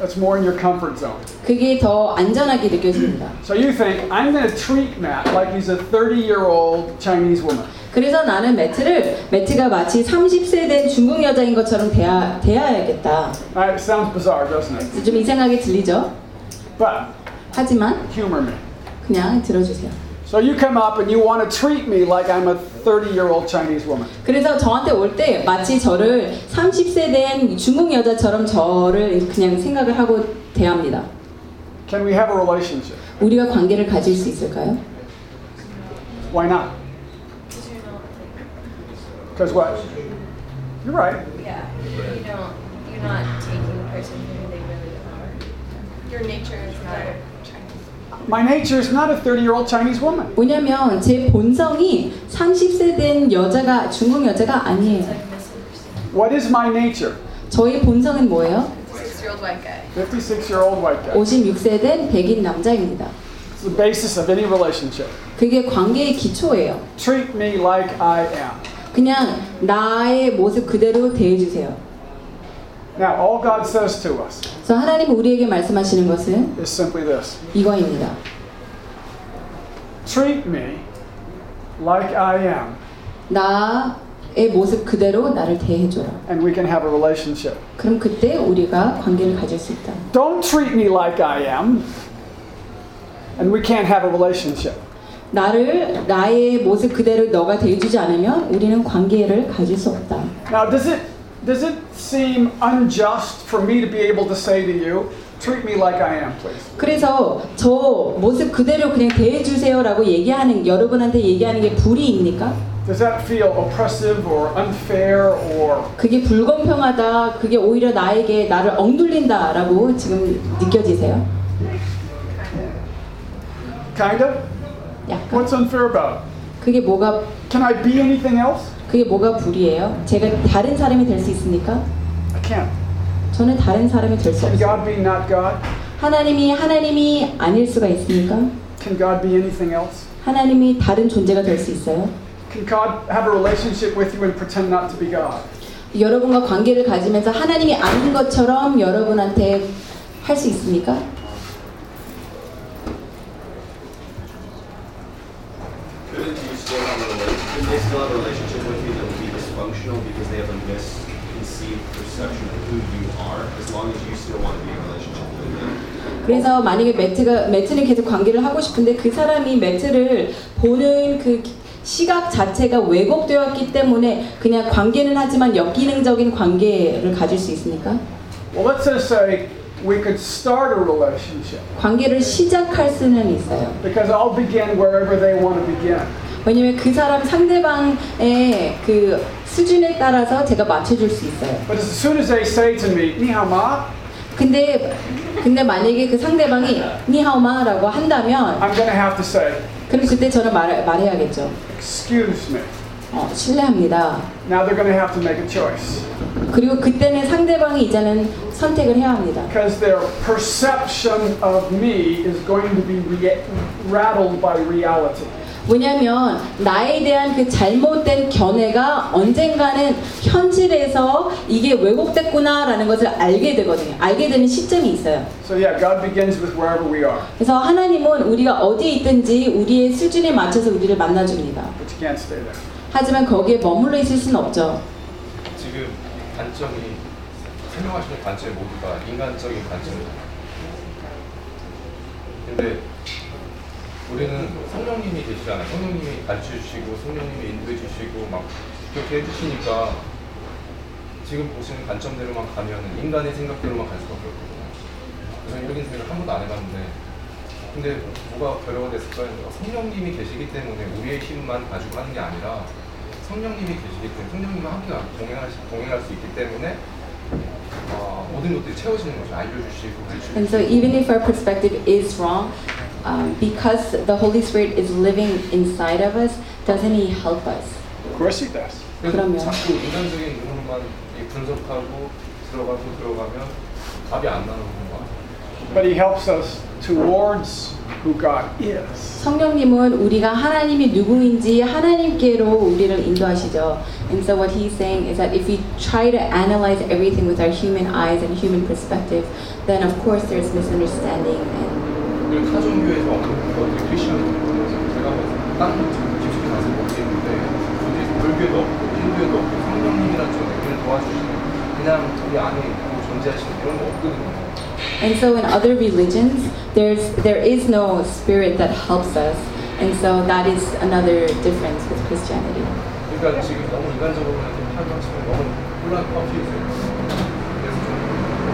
That's more in your comfort zone. 그게 더 안전하게 느껴집니다. So you think, I'm going to treat Matt like he's a 30-year-old Chinese woman. 그래서 나는 매트를 매트가 마치 30세 된 중국 여자인 것처럼 대하, 대해야겠다. Uh, It sounds bizarre, doesn't it? 좀 이상하게 들리죠? But 하지만 humor me. 그냥 들어주세요. So you come up and you want to treat me like I'm a 30-year-old Chinese woman. 그래서 저한테 올 때 마치 저를 30세 된 중국 여자처럼 저를 그냥 생각을 하고 대합니다. Can we have a relationship? 우리가 관계를 가질 수 있을까요? Why not? because you're not like Because what? You're right. yeah, you don't you're not taking the person for who they really are. Your nature is not Chinese. My nature is not a 30-year-old Chinese woman. 뭐냐면 제 본성이 30세 된 여자가 중국 여자가 아니에요. What is my nature? 저희 본성은 뭐예요? Six-year-old white guy. 56-year-old white guy. 56세 된 백인 남자입니다. It's the basis of any relationship. 그게 관계의 기초예요. Treat me like I am. 그냥 나의 모습 그대로 대해주세요. Now, all God says to us 그래서 하나님 우리에게 말씀하시는 것은 is simply this 이거입니다. Treat me like I am, 나의 모습 그대로 나를 대해줘라. and we can have a relationship. 그럼 그때 우리가 관계를 가질 수 있다. Don't treat me like I am, and we can't have a relationship. 나를 나의 모습 그대로 너가 대해주지 않으면 우리는 관계를 가질 수 없다. Now, does it does it seem unjust for me to be able to say to you, treat me like I am, please? 그래서 저 모습 그대로 그냥 대해 주세요라고 얘기하는 여러분한테 얘기하는 게 불이입니까? Does that feel oppressive or unfair or 그게 불공평하다. 그게 오히려 나에게 나를 엉둘린다라고 지금 느껴지세요? kind of? 약간 What's unfair about? 그게 뭐가 Can I be anything else? 그게 뭐가 불이에요? 제가 다른 사람이 될 수 있습니까? I can't. 저는 다른 사람이 될 수 Can 없어요. God be not God? 하나님이 하나님이 아닐 수가 있습니까? Can God be anything else? 하나님이 다른 존재가 될 수 있어요? Can God have a relationship with you and pretend not to be God? 여러분과 관계를 가지면서 하나님이 아닌 것처럼 여러분한테 할 수 있습니까? Couldn't you still have a relationship? Could they still have a relationship with you that would be dysfunctional because they have a misconceived perception of who you are, as long as you still want to be in a relationship with them? 그래서 만약에 매트가 매트는 계속 관계를 하고 싶은데 그 사람이 매트를 보는 그 시각 자체가 왜곡되었기 때문에 그냥 관계는 하지만 역기능적인 관계를 가질 수 있습니까? Well, let's just say we could start a relationship 관계를 시작할 수는 있어요. because I'll begin wherever they want to begin. 왜냐면 그 사람 상대방의 그 수준에 따라서 제가 맞춰줄 수 있어요. But as soon as they say to me, 니하마, 근데 근데 만약에 그 상대방이 니하오마라고 한다면 I'm gonna have to say, 그럼 그때 저는 말 말해야겠죠. excuse me. 어, 실례합니다. Now they're gonna have to make a choice 그리고 그때는 상대방이 이제는 선택을 해야 합니다. because their perception of me is going to be re- rattled by reality. 왜냐하면 나에 대한 그 잘못된 견해가 언젠가는 현실에서 이게 왜곡됐구나라는 것을 알게 되거든요. 알게 되는 시점이 있어요. So yeah, God begins with wherever we are, 그래서 하나님은 우리가 어디에 있든지 우리의 수준에 맞춰서 우리를 만나줍니다. but you can't stay there. 하지만 거기에 머물러 있을 수는 없죠. 지금 관점이 설명하시는 관점 모두가 인간적인 관점이에요. 근데 우리는 성령님이 계시잖아요. 성령님이 가르쳐 주시고 성령님이 인도해 주시고 막 그렇게 해주시니까 지금 보시는 관점대로만 가면 인간의 생각대로만 갈 수밖에 없거든요. 저는 이런 생각을 한 번도 안 해봤는데 근데 뭐가 결여가 됐을까요? 성령님이 계시기 때문에 우리의 힘만 가지고 하는 게 아니라 성령님이 계시기 때문에 성령님과 함께 동행할, 수- 동행할 수 있기 때문에 어, 모든 것들이 채워지는 거죠. 알려주시고 And 가르쳐주시고 so even if our perspective is wrong, um, because the Holy Spirit is living inside of us, doesn't He help us? Of course He does. 그래서 그러면. 자꾸 인간적인 눈으로만 이 분석하고 들어가고 들어가면 답이 안 나오는 것 같아요. But He helps us towards who God is. 성령님은 우리가 하나님이 누구인지 하나님께로 우리를 인도하시죠. And so what he's saying is that if we try to analyze everything with our human eyes and human perspective, then of course there's misunderstanding and 그리고 타 종교에서 없는 것들이 크리스천들이 제가 뭐 다른 집식 가서 모르겠는데 어디 불교도 없고 힌두교도 없고 성령님이라는 존재 우리를 도와주시는 그냥 우리 안에 있고 존재하시는 그런 거 없거든요. And so in other religions, there's there is no spirit that helps us, and so that is another difference with Christianity. 그러니까 지금 너무 인간적으로 하면 너무 혼란 커피우세요. 그래서 좀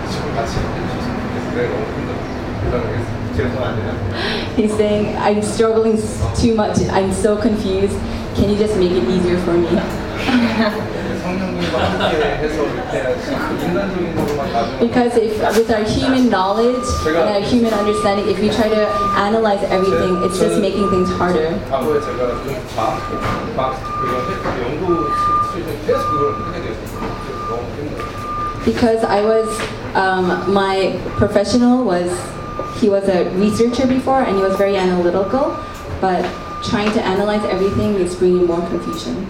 지금 같이 해주셨으면 좋겠어요. 내가 너무 힘들어. 불안하겠어요. 죄송합니다. [LAUGHS] He's saying, I'm struggling too much. I'm so confused. Can you just make it easier for me? [LAUGHS] because if with our human knowledge and our human understanding, if we try to analyze everything, it's just making things harder. Because I was, um, my professional was he was a researcher before and he was very analytical, but trying to analyze everything is bringing more confusion.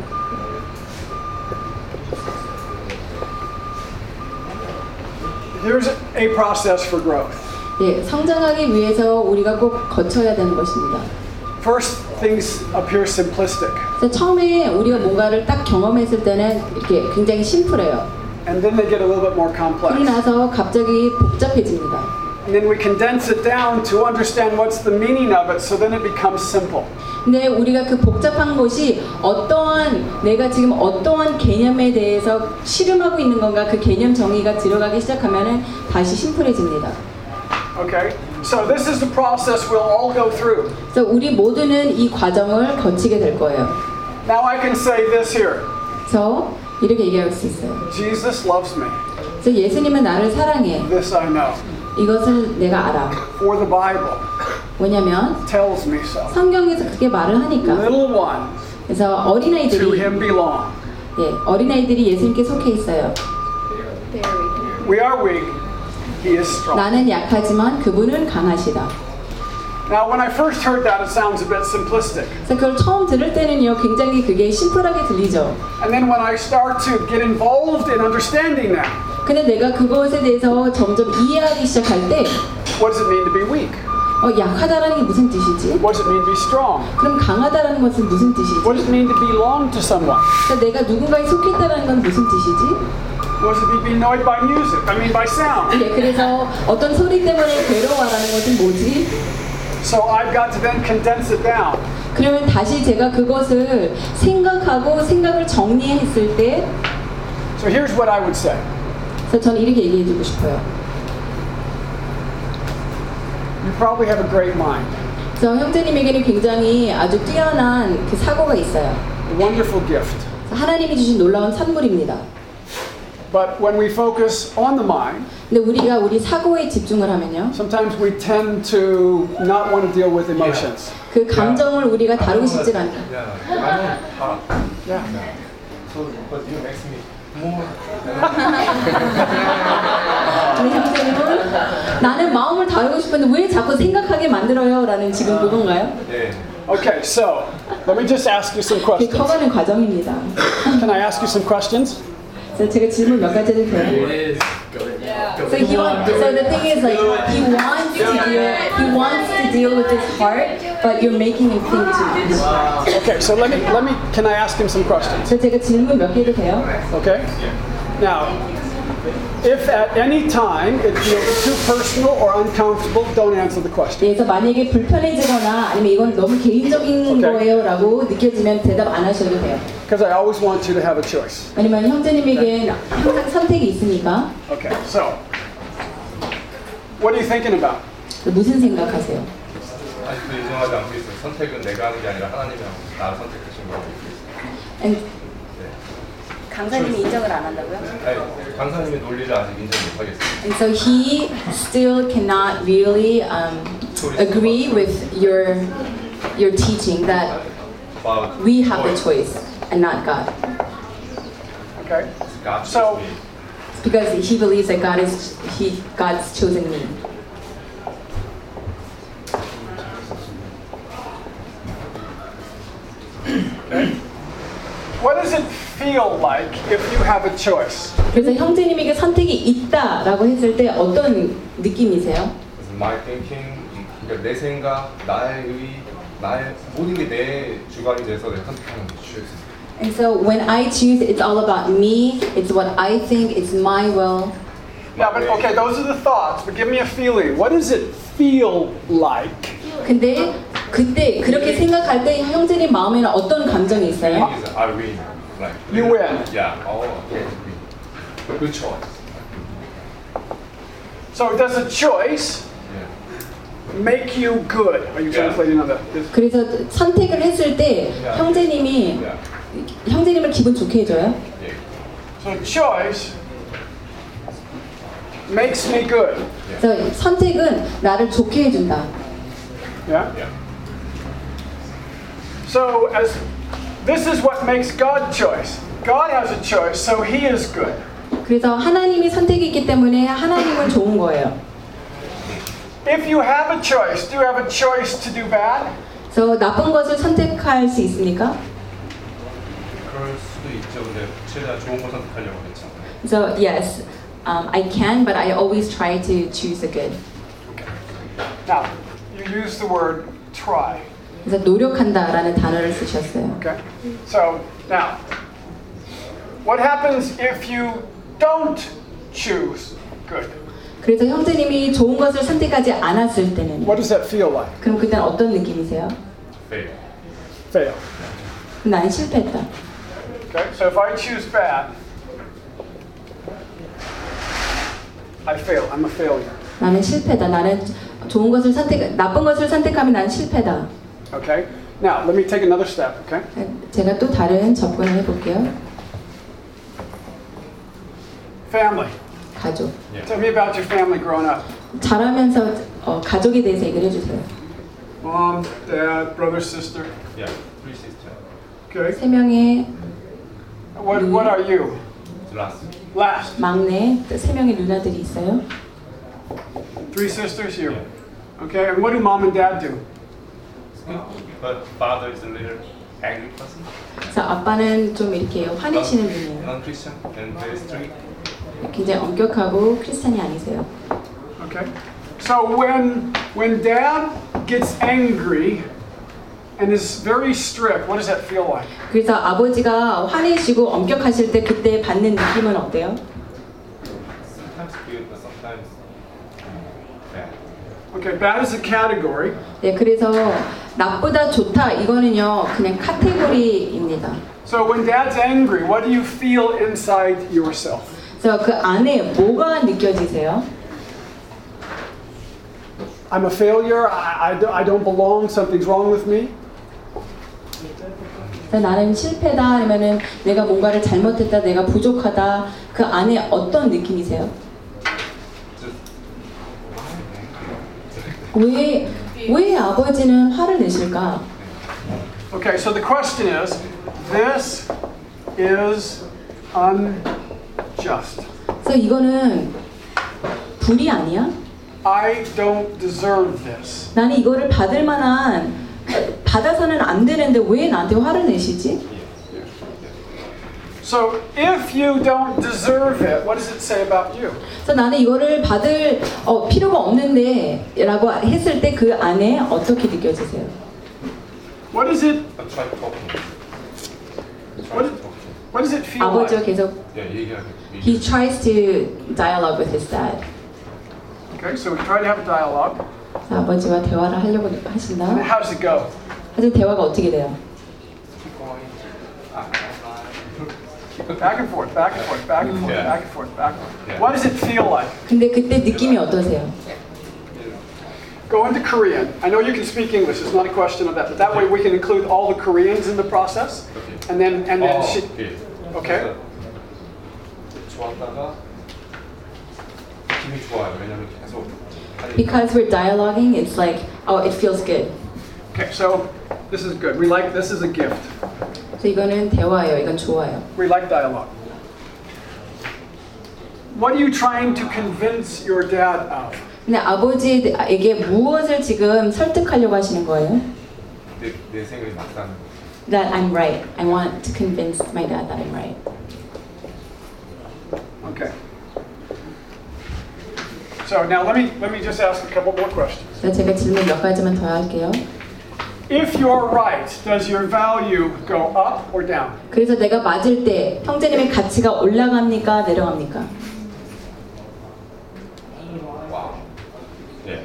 There's a process for growth. 예, 성장하기 위해서 우리가 꼭 거쳐야 되는 것입니다. First, things appear simplistic, 그래서 처음에 우리가 뭔가를 딱 경험했을 때는 이렇게 굉장히 심플해요. and then they get a little bit more 그러고 complex. 나서 갑자기 복잡해집니다. And then we condense it down to understand what's the meaning of it, so then it becomes simple. 근데 우리가 그 복잡한 것이 어떠한 내가 지금 어떠한 개념에 대해서 실험하고 있는 건가 그 개념 정의가 들어가기 시작하면은 다시 심플해집니다. Okay? So this is the process we'll all go through. 그래서 우리 모두는 이 과정을 거치게 될 거예요. Now I can say this here 그래서 이렇게 얘기할 수 있어요. Jesus loves me. 그래서 예수님은 나를 사랑해. This I know. 이것을 내가 알아. For the Bible 뭐냐면 tells me so. 성경에서 그렇게 말을 하니까. Little ones 그래서 to 어린아이들이 him belong. 예, 어린아이들이 예수님께 속해 있어요. We are weak, he is strong. 나는 약하지만 그분은 강하시다. Now, when I first heard that, it sounds a bit simplistic. 그걸 처음 들을 때는요, 굉장히 그게 심플하게 들리죠. And then when I start to get involved in understanding that, 근데 내가 그것에 대해서 점점 이해하기 시작할 때, what does it mean to be weak? 어, 약하다라는 게 무슨 뜻이지? What does it mean to be strong? 그럼 강하다라는 것은 무슨 뜻이지? What does it mean to belong to someone? 그러니까 내가 누군가에 속했다라는 건 무슨 뜻이지? What does it mean to be annoyed by music? I mean, by sound. 예, 그래서 어떤 소리 때문에 괴로워하라는 것은 뭐지? So I've got to then condense it down. 그러면 다시 제가 그것을 생각하고 생각을 정리했을 때, So here's what I would say 그래서 저는 이렇게 얘기해주고 싶어요. You probably have a great mind, 그래서 형제님에게는 굉장히 아주 뛰어난 그 사고가 있어요. a wonderful gift. 하나님이 주신 놀라운 선물입니다. But when we focus on the mind, 근데 우리가 우리 사고에 집중을 하면요, sometimes we tend to not want to deal with emotions. 그 감정을 우리가 다루고 싶지 않아요. Yeah, but you makes me more. 우리 형제님은 나는 마음을 다루고 싶은데 왜 자꾸 생각하게 만들어요? 라는 지금 그건가요? 네. Okay, so let me just ask you some 그게 questions. 커가는 과정입니다. Can I ask you some questions? 그래서 제가 질문 몇 가지 해도 돼요? is. So he want, so the thing is like he wants to deal he wants to deal with his heart, but you're making him think too much. Okay, so let me let me can I ask him some questions? 그래서 제가 질문 몇 개 해도 돼요? Okay? Now, if at any time it feels too personal or uncomfortable, don't answer the question. 그래서 만약에 불편해지거나 아니면 이건 너무 개인적인 오케이. 거예요라고 느껴지면 대답 안 하셔도 돼요. Because I always want you to have a choice. 왜냐면 형제님에겐 항상 선택이 있으니까 Okay, so what are you thinking about? 무슨 생각하세요? 아직도 인정하지 않고 있어요. 선택은 내가 하는 게 아니라 하나님이 하고 나를 선택하신 거라고 믿고 있어요. And 강사님이 인정을 안 한다고요? 아니, 강사님의 논리를 아직 인정 못 하겠어요. And so he still cannot really um, agree with your your teaching that About we have the choice and not God, Okay? God So- chose me. because he believes that God is he God's chosen me. What does it feel like if you have a choice? 그래서 형제님에게 선택이 있다라고 했을 때 어떤 느낌이세요? my thinking, 음, 그러니까 내 생각, 나의 의, 나의 모든 게 내 주관이 돼서 내가 선택하는 게 choice. And so when I choose, it's all about me. It's what I think. It's my will. Yeah, but okay, those are the thoughts, but give me a feeling. What does it feel like? 근데 그때 그렇게 생각할 때 형제님 마음에는 어떤 감정이 있어요? Feeling is I win. Like You win. Yeah. Oh, okay. win. Good choice. So does a choice Yeah. make you good? Are you Yeah. translating on that? Is- 그래서 선택을 했을 때 Yeah. 형제님이 Yeah. 형제님을 기분 좋게 해줘요. So choice makes me good. 그래서 선택은 나를 좋게 해준다. Yeah? So as this is what makes God choice. God has a choice, so he is good. 그래서 하나님이 선택이 있기 때문에 하나님은 좋은 거예요. If you have a choice, do you have a choice to do bad? 그래서 나쁜 것을 선택할 수 있습니까? So yes, um, I can, but I always try to choose the good. Now, you use the word try. 그래서 노력한다라는 단어를 쓰셨어요. Okay? So now, what happens if you don't choose good? 그래서 형제님이 좋은 것을 선택하지 않았을 때는 What does that feel like? 그럼 그때는 어떤 느낌이세요? fail. Fail. 나는 실패했다. Okay, so if I choose bad, I fail. I'm a failure. 나는 실패다. 나는 좋은 것을 선택, 나쁜 것을 선택하면 나는 실패다. Okay? Now, let me take another step, okay? 제가 또 다른 접근을 해볼게요. Family. 가족. Tell me about your family growing up. 자라면서 어, 가족에 대해서 얘기를 해주세요. Mom, dad, brother, sister. Yeah, three sisters. Okay? 세 명의 What, what are you? Last. Last. 막내, 세 명의 누나들이 있어요. Three sisters, you. Okay, and what do mom and dad do? But father is a little angry person. 그래서 아빠는 좀 이렇게 화내시는 분이에요. Non-Christian and very strict. 굉장히 엄격하고 크리스찬이 아니세요. Okay? So when when dad gets angry and is very strict, what does that feel like? 그래서 아버지가 화내시고 엄격하실 때 그때 받는 느낌은 어때요? Sometimes good, but sometimes bad. Okay, bad is a category. 네, 그래서 나쁘다 좋다 이거는요 그냥 카테고리입니다. So when dad's angry, what do you feel inside yourself? 그래서 그 안에 뭐가 느껴지세요? I'm a failure. I, I, don't- I don't belong. Something's wrong with me. 나는 실패다 아니면은 내가 뭔가를 잘못했다, 내가 부족하다 그 안에 어떤 느낌이세요? 왜, 왜 아버지는 화를 내실까? Okay, so the question is this is unjust. 그래서 이거는 불이 아니야? I don't deserve this. 나는 이거를 받을 만한 받아서는 안 되는데 왜 나한테 화를 내시지? So if you don't deserve it, what does it say about you? 그래서 나는 이거를 받을 어, 필요가 없는데라고 했을 때 그 안에 어떻게 느껴지세요? What is it? What, to talk. what does it feel 아버지와 like? 계속 he tries to dialogue with his dad. Okay, so we try to have a dialogue. 그래서 아버지와 대화를 하려고 And 하신다. how does it go? 하여튼 대화가 어떻게 돼요? Keep going. Ah, ah, Back and forth, back and forth, back and forth, Yeah. back and forth, back and forth. Yeah. What does it feel like? 근데 그때 느낌이 어떠세요? Go into Korean. I know you can speak English. It's not a question of that, but that way we can include all the Koreans in the process. Okay. And then, and then 어, she. 오케이. Okay. 그래서 좋았다가 기분이 좋아요. 왜냐면 계속 하니까. Because we're dialoguing, it's like, oh, it feels good. Okay, so this is good. We like this is a gift. 그래서 이거는 대화예요. 이건 좋아요. We like dialogue. What are you trying to convince your dad of? 근데 아버지에게 무엇을 지금 설득하려고 하시는 거예요? 내, 내 생각이 맞다는 거. That I'm right. I want to convince my dad that I'm right. Okay. So now let me let me just ask a couple more questions. 그래서 제가 질문 몇 가지만 더 할게요. If you're right, does your value go up or down? 그래서 내가 맞을 때 형제님의 가치가 올라갑니까? 내려갑니까? 와우. 예.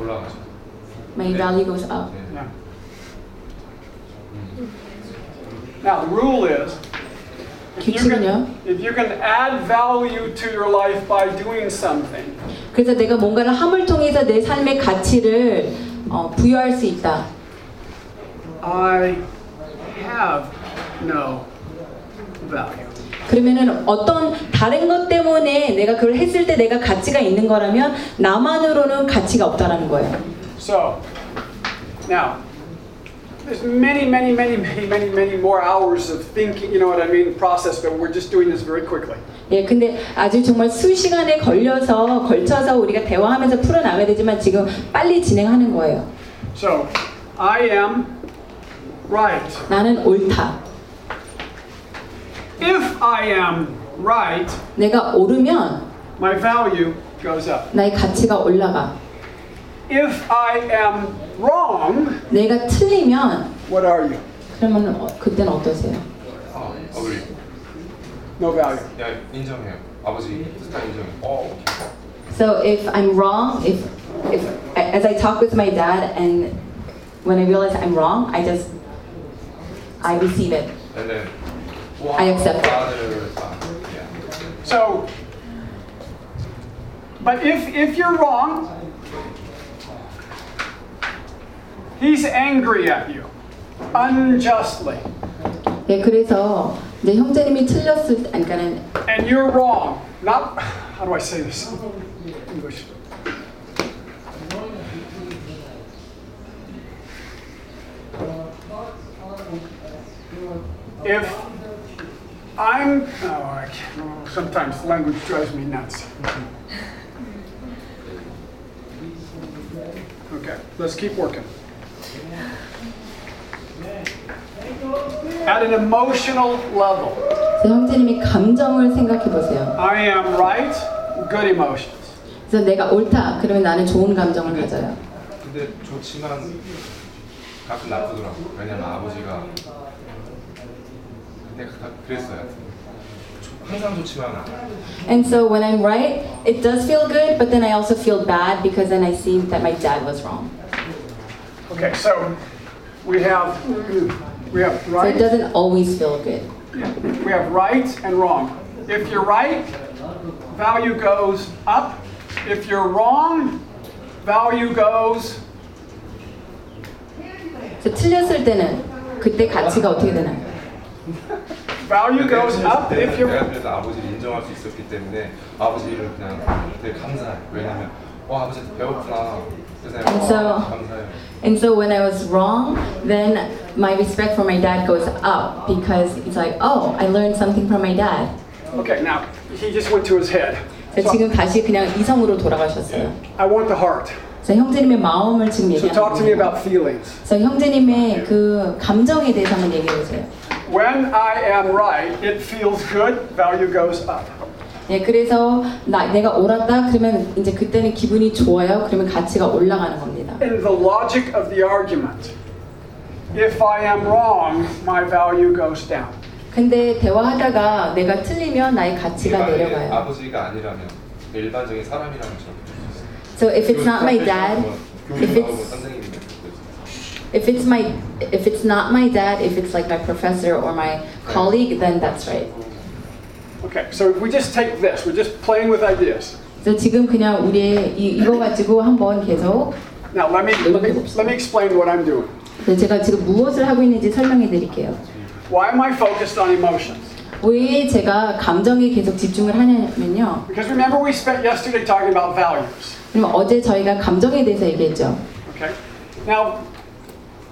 올라가죠. My value goes up. 네. Yeah. Now the rule is 규칙은요? if you can add value to your life by doing something, 그래서 내가 뭔가를 함을 통해서 내 삶의 가치를 어, 부여할 수 있다. I have no value. 그러면은 어떤 다른 것 때문에 내가 그걸 했을 때 내가 가치가 있는 거라면 나만으로는 가치가 없다라는 거예요. So now there's many, many, many, many, many, many more hours of thinking, you know what I mean, process, but we're just doing this very quickly. 예, 근데 아주 정말 수시간에 걸려서 걸쳐서 우리가 대화하면서 풀어 나가야 되지만 지금 빨리 진행하는 거예요. So I am right. 나는 옳다. If I am right, 내가 옳으면 my value goes up. 나의 가치가 올라가. If I am wrong, 내가 틀리면 what are you? 그러면 어, 그때는 어떠세요? 아, 어그리. No value. 야, 인정해요. 아버지 뜻다 인정. 어 오케이. So if I'm wrong, if if as I talk with my dad and when I realize I'm wrong, I just I receive it. And then wow, I accept it. father, son. Yeah. So, but if, if you're wrong, he's angry at you unjustly, 예, 그래서 이제 형제님이 틀렸을 때, 아니, 그러니까는 and you're wrong. Not, how do I say this? English. If I'm, oh, I can't, oh, sometimes language drives me nuts. Okay, let's keep working. At an emotional level, 그래서 형제님이 감정을 생각해 보세요. I am right, good emotions. 그래서 내가 옳다. 그러면 나는 좋은 감정을 가져요. 근데 좋지만 가끔 나쁘더라고. 왜냐면 아버지가 그때 가- 그랬어요. 조- 항상 좋지만 않아. And so when I'm right, it does feel good, but then I also feel bad because then I see that my dad was wrong. Okay, so we have we have So it right, doesn't always feel good. we have right and wrong. If you're right, value goes up. If you're wrong, value goes 그래서 틀렸을 때는 그때 가치가 어떻게 되나요? value goes up. If 내가 you're 그래서 아버지를 인정할 수 있었기 때문에 아버지를 그냥 되게 감사해. 왜냐면 와 아버지 배웠구나. 그래서 그냥 어, So- 감사해요. And so when I was wrong, then my respect for my dad goes up because it's like, oh, I learned something from my dad. okay, now he just went to his head. 그래서 지금 다시 그냥 이성으로 돌아가셨어요. I want the heart. 그래서 형제님의 마음을 지금 So 얘기하는 talk to me 거예요. about feelings. 그래서 형제님의 그 감정에 대해서 한번 얘기해 보세요. When I am right, it feels good. Value goes up. 네, 그래서 나, 내가 옳았다 그러면 이제 그때는 기분이 좋아요. 그러면 가치가 올라가는 겁니다. In the logic of the argument, if I am wrong, my value goes down. 근데 대화하다가 내가 틀리면 나의 가치가 내려가요. 아버지가 아니라면 일반적인 사람이라면 저렇게 So if it's not my dad, if it's if it's my if it's not my dad, if it's like my professor or my colleague, then that's right. Okay, so if we just take this, we're just playing with ideas. 그래서 지금 그냥 우리 이, 이거 가지고 한번 계속 Now let me let me let me explain what I'm doing. 네, 제가 지금 무엇을 하고 있는지 설명해 드릴게요. Why am I focused on emotions? 왜 제가 감정에 계속 집중을 하냐면요. Because remember we spent yesterday talking about values. 그럼 어제 저희가 감정에 대해서 얘기했죠. Okay? Now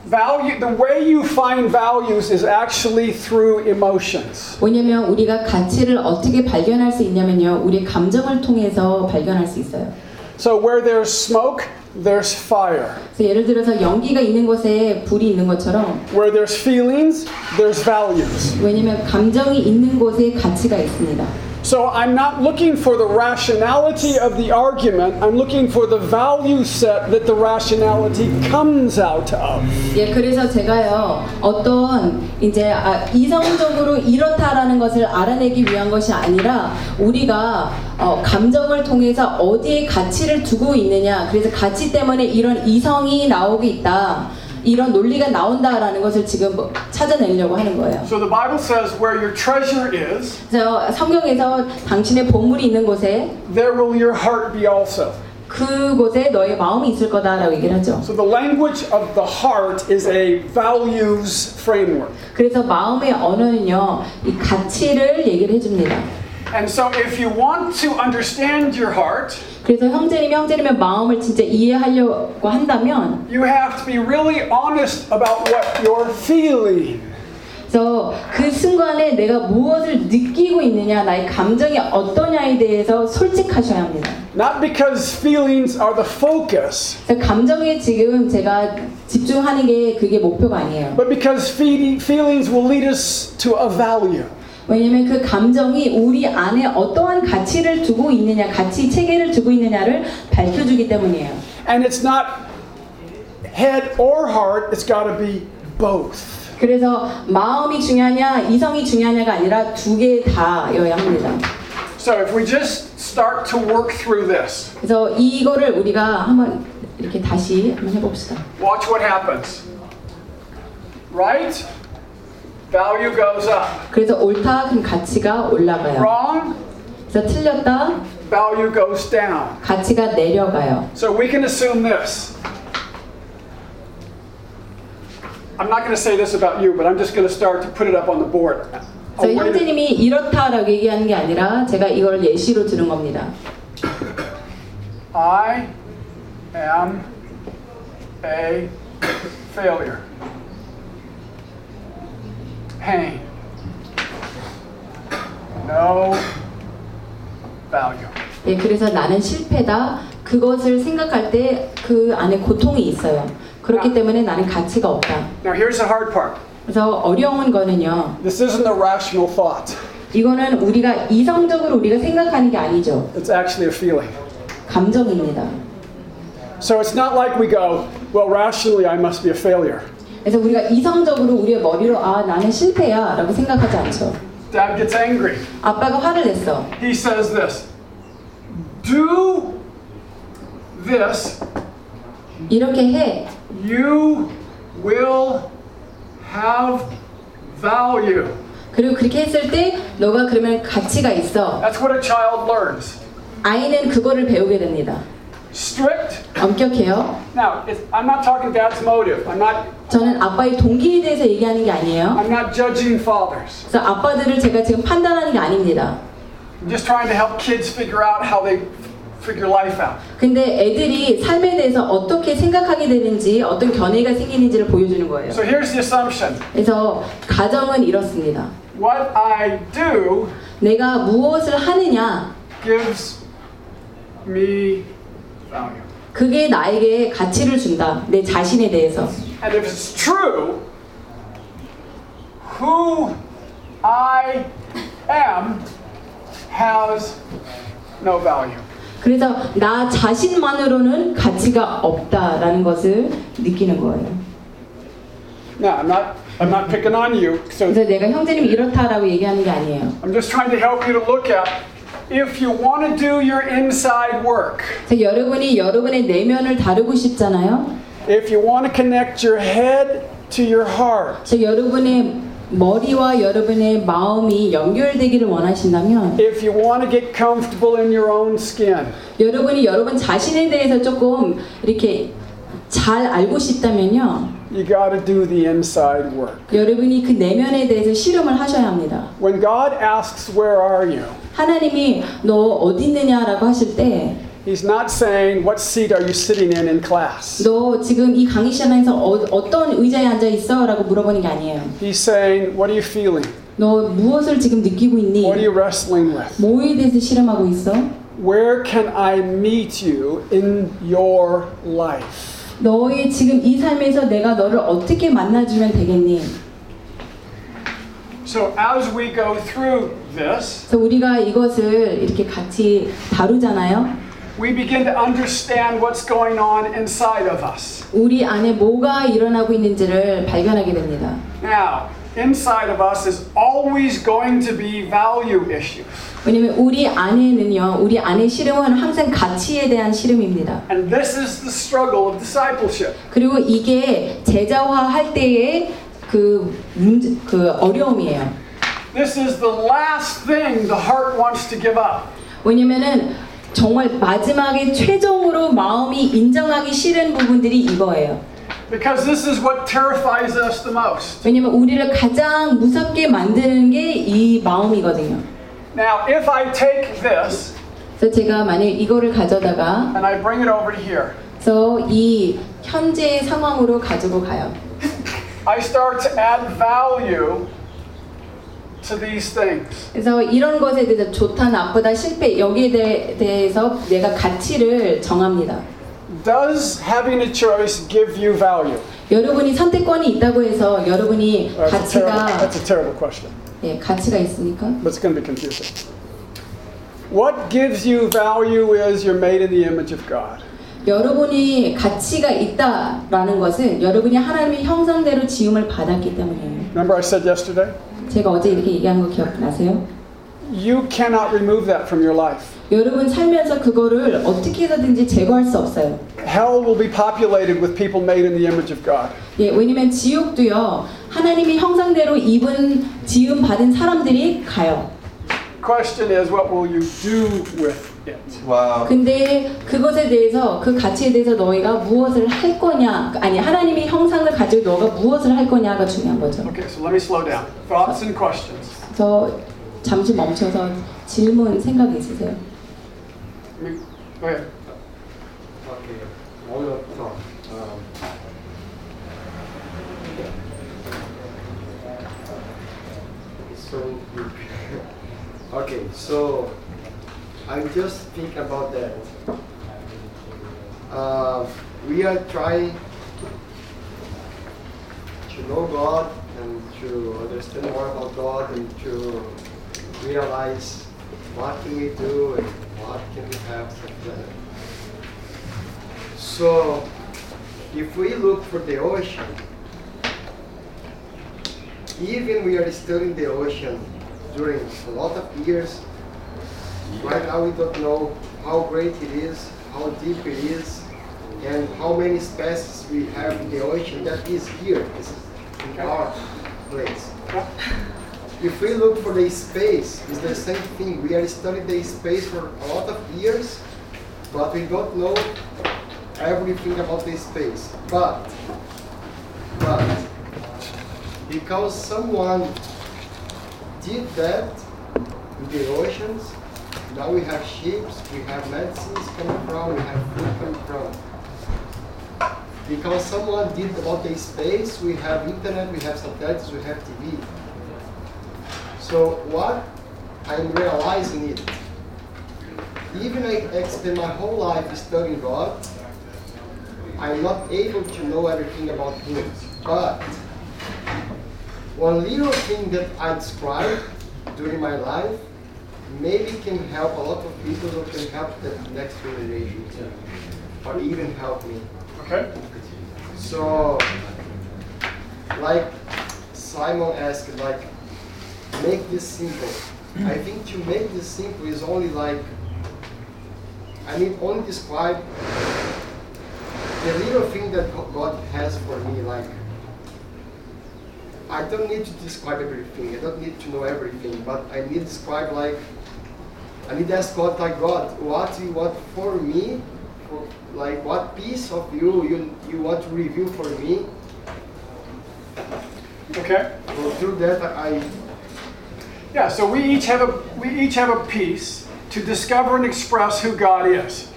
value the way you find values is actually through emotions. 왜냐면 우리가 가치를 어떻게 발견할 수 있냐면요. 우리의 감정을 통해서 발견할 수 있어요. So where there's smoke, there's fire. 그래서 예를 들어서 연기가 있는 곳에 불이 있는 것처럼 Where there's feelings, there's values. 왜냐면 감정이 있는 곳에 가치가 있습니다. So I'm not looking for the rationality of the argument, I'm looking for the value set that the rationality comes out of. 예, 그래서 제가요 어떤 이제 아, 이성적으로 이렇다라는 것을 알아내기 위한 것이 아니라 우리가 어, 감정을 통해서 어디에 가치를 두고 있느냐, 그래서 가치 때문에 이런 이성이 나오고 있다. 이런 논리가 나온다라는 것을 지금 뭐 찾아내려고 하는 거예요. So the Bible says where your treasure is, 그래서 성경에서 당신의 보물이 있는 곳에 there will your heart be also. 그곳에 너의 마음이 있을 거다라고 얘기를 하죠. So the language of the heart is a values framework. 그래서 마음의 언어는요, 이 가치를 얘기를 해줍니다. And so if you want to understand your heart, 그래서 형제님이 형제님의 마음을 진짜 이해하려고 한다면, you have to be really honest about what you're feeling. 그래서 그 순간에 내가 무엇을 느끼고 있느냐, 나의 감정이 어떠냐에 대해서 솔직하셔야 합니다. Not because feelings are the focus, 그래서 감정에 지금 제가 집중하는 게 그게 목표가 아니에요. but because fe- feelings will lead us to a value. 왜냐면 그 감정이 우리 안에 어떠한 가치를 두고 있느냐, 가치 체계를 두고 있느냐를 밝혀주기 때문이에요. And it's not head or heart, it's got to be both. 그래서 마음이 중요하냐, 이성이 중요하냐가 아니라 두 개 다여야 합니다. So if we just start to work through this, 그래서 이거를 우리가 한번 이렇게 다시 한번 해봅시다. watch what happens. Right? Value goes up. 그래서 옳다 그럼 가치가 올라가요. Wrong? 그래서 틀렸다 Value goes down. 가치가 내려가요. So we can assume this. I'm not going to say this about you, but I'm just going to start to put it up on the board. To- 형제님이 이렇다라고 얘기하는 게 아니라 제가 이걸 예시로 들은 겁니다. I am a failure. Pain. No value. 예, 그래서 나는 실패다. 그것을 생각할 때 그 안에 고통이 있어요. 그렇기 때문에 나는 가치가 없다. Now here's the hard part. 그래서 어려운 거는요. This isn't a rational thought. 이거는 우리가 이성적으로 우리가 생각하는 게 아니죠. It's actually a feeling. 감정입니다. So it's not like we go, well, rationally I must be a failure. 그래서 우리가 이성적으로 우리의 머리로 아 나는 실패야라고 생각하지 않죠. Dad gets angry. 아빠가 화를 냈어. He says this Do this, 이렇게 해. you will have value. 그리고 그렇게 했을 때 너가 그러면 가치가 있어. That's what a child learns. 아이는 그거를 배우게 됩니다. Strict. 엄격해요. Now, it's, I'm not talking dad's motive. I'm not. 저는 아빠의 동기에 대해서 얘기하는 게 아니에요. I'm not judging fathers. 그래서 아빠들을 제가 지금 판단하는 게 아닙니다. I'm just trying to help kids figure out how they figure life out. 근데 애들이 삶에 대해서 어떻게 생각하게 되는지 어떤 견해가 생기는지를 보여주는 거예요. So here's the assumption. 그래서 가정은 이렇습니다. What I do 내가 무엇을 하느냐 gives me. 그게 나에게 가치를 준다. 내 자신에 대해서. And if it's true, who I am has no value. 그래서 나 자신만으로는 가치가 없다라는 것을 느끼는 거예요. Now, I'm not, I'm not picking on you, so 그래서 내가 형제님 이렇다라고 얘기하는 게 아니에요. I'm just trying to help you to look at if you want to do your inside work, 여러분이 여러분의 내면을 다루고 싶잖아요. if you want to connect your head to your heart, 여러분의 머리와 여러분의 마음이 연결되기를 원하신다면 if you want to get comfortable in your own skin, 여러분이 여러분 자신에 대해서 조금 이렇게 잘 알고 싶다면요. you got to do the inside work. 여러분이 그 내면에 대해서 실험을 하셔야 합니다. When God asks, Where are you? 하나님이 너 어디 있느냐라고 하실 때너 He's not saying, What seat are you sitting in in class? 지금 이 강의 시간에서 어, 어떤 의자에 앉아 있어? 라고 물어보는 게 아니에요. He's saying, What are you feeling? 너 무엇을 지금 느끼고 있니? What are you wrestling with? 뭐에 대해서 실험하고 있어? Where can I meet you in your life? 너의 지금 이 삶에서 내가 너를 어떻게 만나주면 되겠니? So, as we go through this, 그래서 우리가 이것을 이렇게 같이 다루잖아요. we begin to understand what's going on inside of us. 우리 안에 뭐가 일어나고 있는지를 발견하게 됩니다. Now, inside of us is always going to be value issues. 왜냐면 우리 안에는요, 우리 안의 실험은 항상 가치에 대한 실험입니다. And this is the struggle of discipleship. 그리고 이게 제자화 할 때의 그 문제, 그 어려움이에요. This is the last thing the heart wants to give up. 왜냐면은 정말 마지막에 최종으로 마음이 인정하기 싫은 부분들이 이거예요. Because this is what terrifies us the most. 왜냐면 우리를 가장 무섭게 만드는 게 이 마음이거든요. Now, if I take this 그래서 제가 만약 이거를 가져다가 and I bring it over here, 그래서 이 현재 상황으로 가지고 가요. I start to add value to these things. 그래서 이런 것에 대해서 좋다, 나쁘다, 실패 여기에 대, 대해서 내가 가치를 정합니다. Does having a choice give you value? 여러분이 선택권이 있다고 해서 여러분이 That's a terrible, 가치가 that's a terrible question, 예, 가치가 있습니까? but it's going to be confusing. What gives you value is you're made in the image of God. 여러분이 가치가 있다라는 것은 여러분이 하나님의 형상대로 지음을 받았기 때문이에요. Remember I said yesterday? 제가 어제 이렇게 얘기한 거 기억나세요? you cannot remove that from your life. 여러분 살면서 그거를 어떻게 해서든지 제거할 수 없어요. Hell will be populated with people made in the image of God. 예, 왜냐면 지옥도요. 하나님의 형상대로 입은 지음 받은 사람들이 가요. Question is, what will you do with 근데 그것에 대해서 그 가치에 대해서 너희가 무엇을 할 거냐 아니 하나님의 형상을 가지고 너가 무엇을 할 거냐가 중요한 거죠. Okay, so let me slow down. Thoughts and questions. 그래서 잠시 멈춰서 질문 생각 있으세요? Okay. Um, so, okay, so I just think about that. Uh, we are trying to know God and to understand more about God and to realize what can we do and what can we have. So, if we look for the ocean, even we are studying the ocean during a lot of years, right now we don't know how great it is, how deep it is, and how many species we have in the ocean that is here, is in our place. If we look for the space, it's the same thing. We are studying the space for a lot of years, but we don't know everything about the space. But, but, because someone did that in the oceans, now we have ships, we have medicines coming from, we have food coming from. Because someone did about the space, we have internet, we have satellites, we have TV. So what I'm realizing it, even I I spend my whole life studying God, I'm not able to know everything about Him. But one little thing that I described during my life maybe can help a lot of people or can help the next generation too, or even help me. Okay. So, like Simon asked, like, make this simple. I think to make this simple is only like, I mean, only describe the little thing that God has for me. Like, I don't need to describe everything. I don't need to know everything, but I need to describe like, I need to ask God, like God, what you want for me, for, like what piece of you you you want to reveal for me. Okay. So through that, I Yeah, so we each have a we each have a piece to discover and express who God is.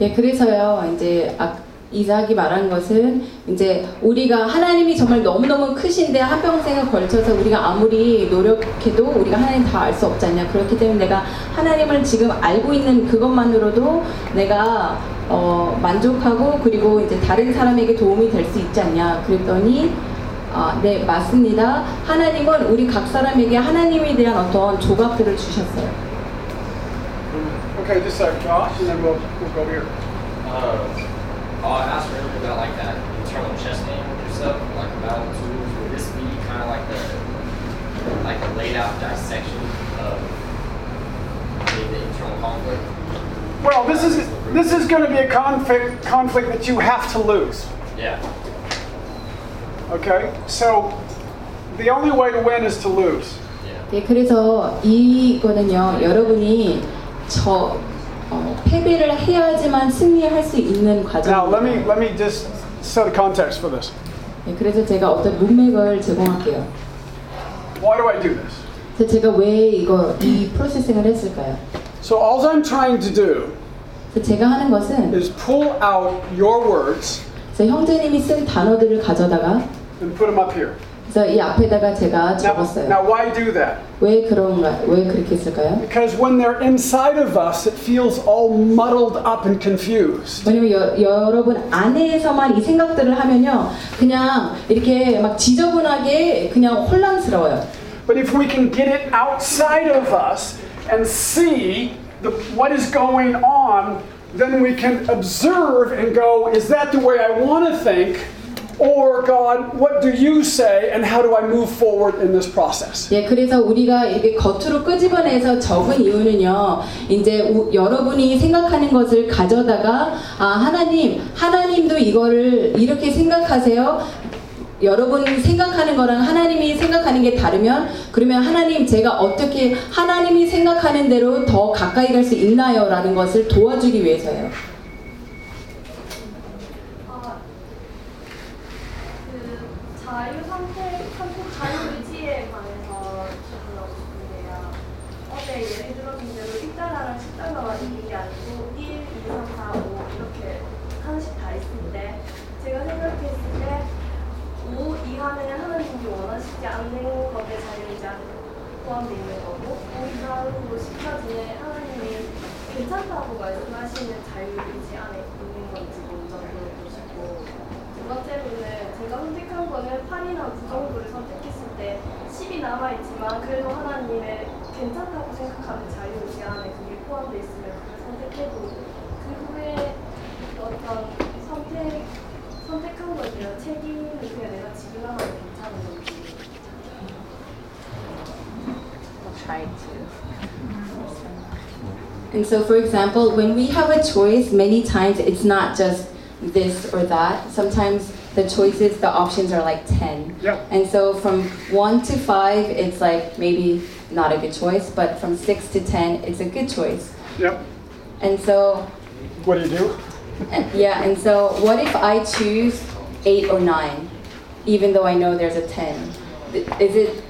예, 그래서요, 이제 아, 이삭이 말한 것은 이제 우리가 하나님이 정말 너무너무 크신데 한평생을 걸쳐서 우리가 아무리 노력해도 우리가 하나님 다 알 수 없지 않냐. 그렇기 때문에 내가 하나님을 지금 알고 있는 그것만으로도 내가 어, 만족하고 그리고 이제 다른 사람에게 도움이 될 수 있지 않냐. 그랬더니 아, 네, 맞습니다. 하나님은 우리 각 사람에게 하나님에 대한 어떤 조각들을 주셨어요. Okay, just a second, Josh, and then we'll we'll go here. Um, oh, I asked earlier about like that internal chess game with yourself, like battle tools. Would this be kind of like the like a laid out dissection of maybe the internal conflict? Well, this is this is going to be a conflict conflict that you have to lose. Yeah. Okay, so the only way to win is to lose. 예, 그래서 이거는요, 여러분이 저 어, 패배를 해야지만 승리할 수 있는 Now, let me 과정입니다. let me just set a context for this. 예, 그래서 제가 어떤 문맥을 제공할게요. Why do I do this? 그래서 제가 왜 이거 이 프로세싱을 했을까요? So all I'm trying to do 그래서 제가 하는 것은 is pull out your words 그래서 형제님이 쓴 단어들을 가져다가 and put them up here. 그래서 이 앞에다가 제가 Now, 적었어요. now why do that? 왜 그런가? 왜 그렇게 했을까요? Because when they're inside of us, it feels all muddled up and confused. 왜냐면 여, 여러분 안에서만 이 생각들을 하면요, 그냥 이렇게 막 지저분하게 그냥 혼란스러워요. But if we can get it outside of us and see the, what is going on, then we can observe and go, is that the way I want to think? Or, God, what do you say and how do I move forward in this process? 예, 그래서 우리가 이렇게 겉으로 끄집어내서 적은 이유는요, 이제 우- 여러분이 생각하는 것을 가져다가, 아, 하나님, 하나님도 이거를 이렇게 생각하세요? 여러분이 생각하는 거랑 하나님이 생각하는 게 다르면, 그러면 하나님, 제가 어떻게 하나님이 생각하는 대로 더 가까이 갈 수 있나요? 라는 것을 도와주기 위해서요. 아, 그 자유 선택, 선택 자유 의지에 관해서 질문하고 싶은데요. 어제 예를 들어준 대로 일단하랑 십단어가 있는 게 아니고 1, 2, 3, 4, 5 이렇게 하나씩 다 있을 때 제가 생각했을 때 5 이하는 하나님이 원하시지 않는 것에 자유의지 안에 포함되어 있는 거고 5 이하로 10까지는 하나님이 괜찮다고 말씀하시는 자유의지 안에 있는 건지 먼저 물어보시고 두 번째로는 제가 선택한 거는 8이나 9 정도를 선택했을 때 10이 남아있지만 그래도 하나님의 괜찮다고 생각하는 자유의지 안에 그게 포함되어 있으면 그걸 선택해도 And so, for example, when we have a choice, many times it's not just this or that. Sometimes the choices, the options are like 10. Yep. And so, from 1 to 5, it's like maybe not a good choice, but from 6 to 10, it's a good choice. Yep. And so, What do you do? and, yeah, and so what if I choose 8 or 9, even though I know there's a 10? Is it,